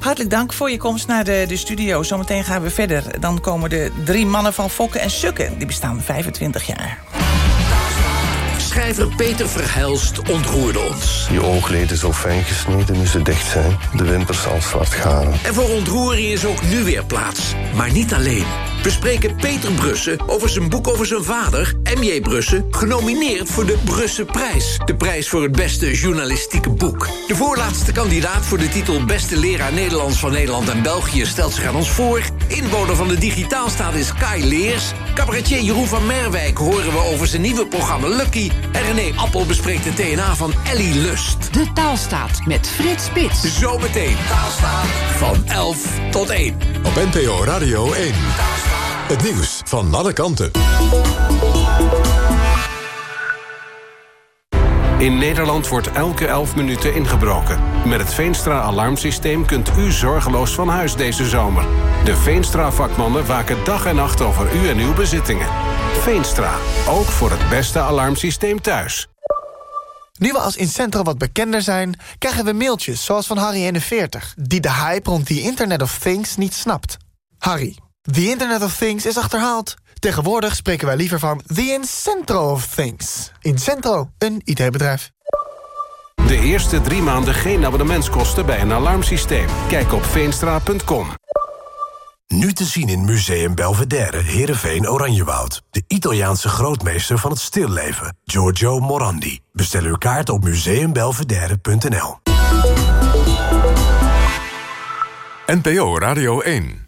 Hartelijk dank voor je komst naar de, de studio. Zometeen gaan we verder. Dan komen de drie mannen van Fokken en Sukken. Die bestaan 25 jaar. Schrijver Peter Verhelst ontroerde ons. Je oogleden zo fijn gesneden nu ze dicht zijn. De wimpers al zwart garen. En voor ontroering is ook nu weer plaats. Maar niet alleen. We spreken Peter Brussen over zijn boek over zijn vader, M.J. Brussen, genomineerd voor de Brusse Prijs. De prijs voor het beste journalistieke boek. De voorlaatste kandidaat voor de titel Beste Leraar Nederlands van Nederland en België stelt zich aan ons voor. Inwoner van de digitaalstaat is Kai Leers. Cabaretier Jeroen van Merwijk horen we over zijn nieuwe programma Lucky. En René Appel bespreekt de TNA van Ellie Lust. De taalstaat met Frits Spits. Zometeen. Van 11 tot 1. Op NPO Radio 1. Het nieuws van alle kanten. In Nederland wordt elke 11 minuten ingebroken. Met het Veenstra-alarmsysteem kunt u zorgeloos van huis deze zomer. De Veenstra-vakmannen waken dag en nacht over u en uw bezittingen. Veenstra, ook voor het beste alarmsysteem thuis. Nu we als Incentro wat bekender zijn, krijgen we mailtjes zoals van Harry41... die de hype rond the Internet of Things niet snapt. Harry, the Internet of Things is achterhaald. Tegenwoordig spreken wij liever van the Incentro of Things. Incentro, een IT-bedrijf. De eerste drie maanden geen abonnementskosten bij een alarmsysteem. Kijk op veenstra.com. Nu te zien in Museum Belvedere, Heerenveen, Oranjewoud. De Italiaanse grootmeester van het stilleven, Giorgio Morandi. Bestel uw kaart op museumbelvedere.nl. NPO Radio 1.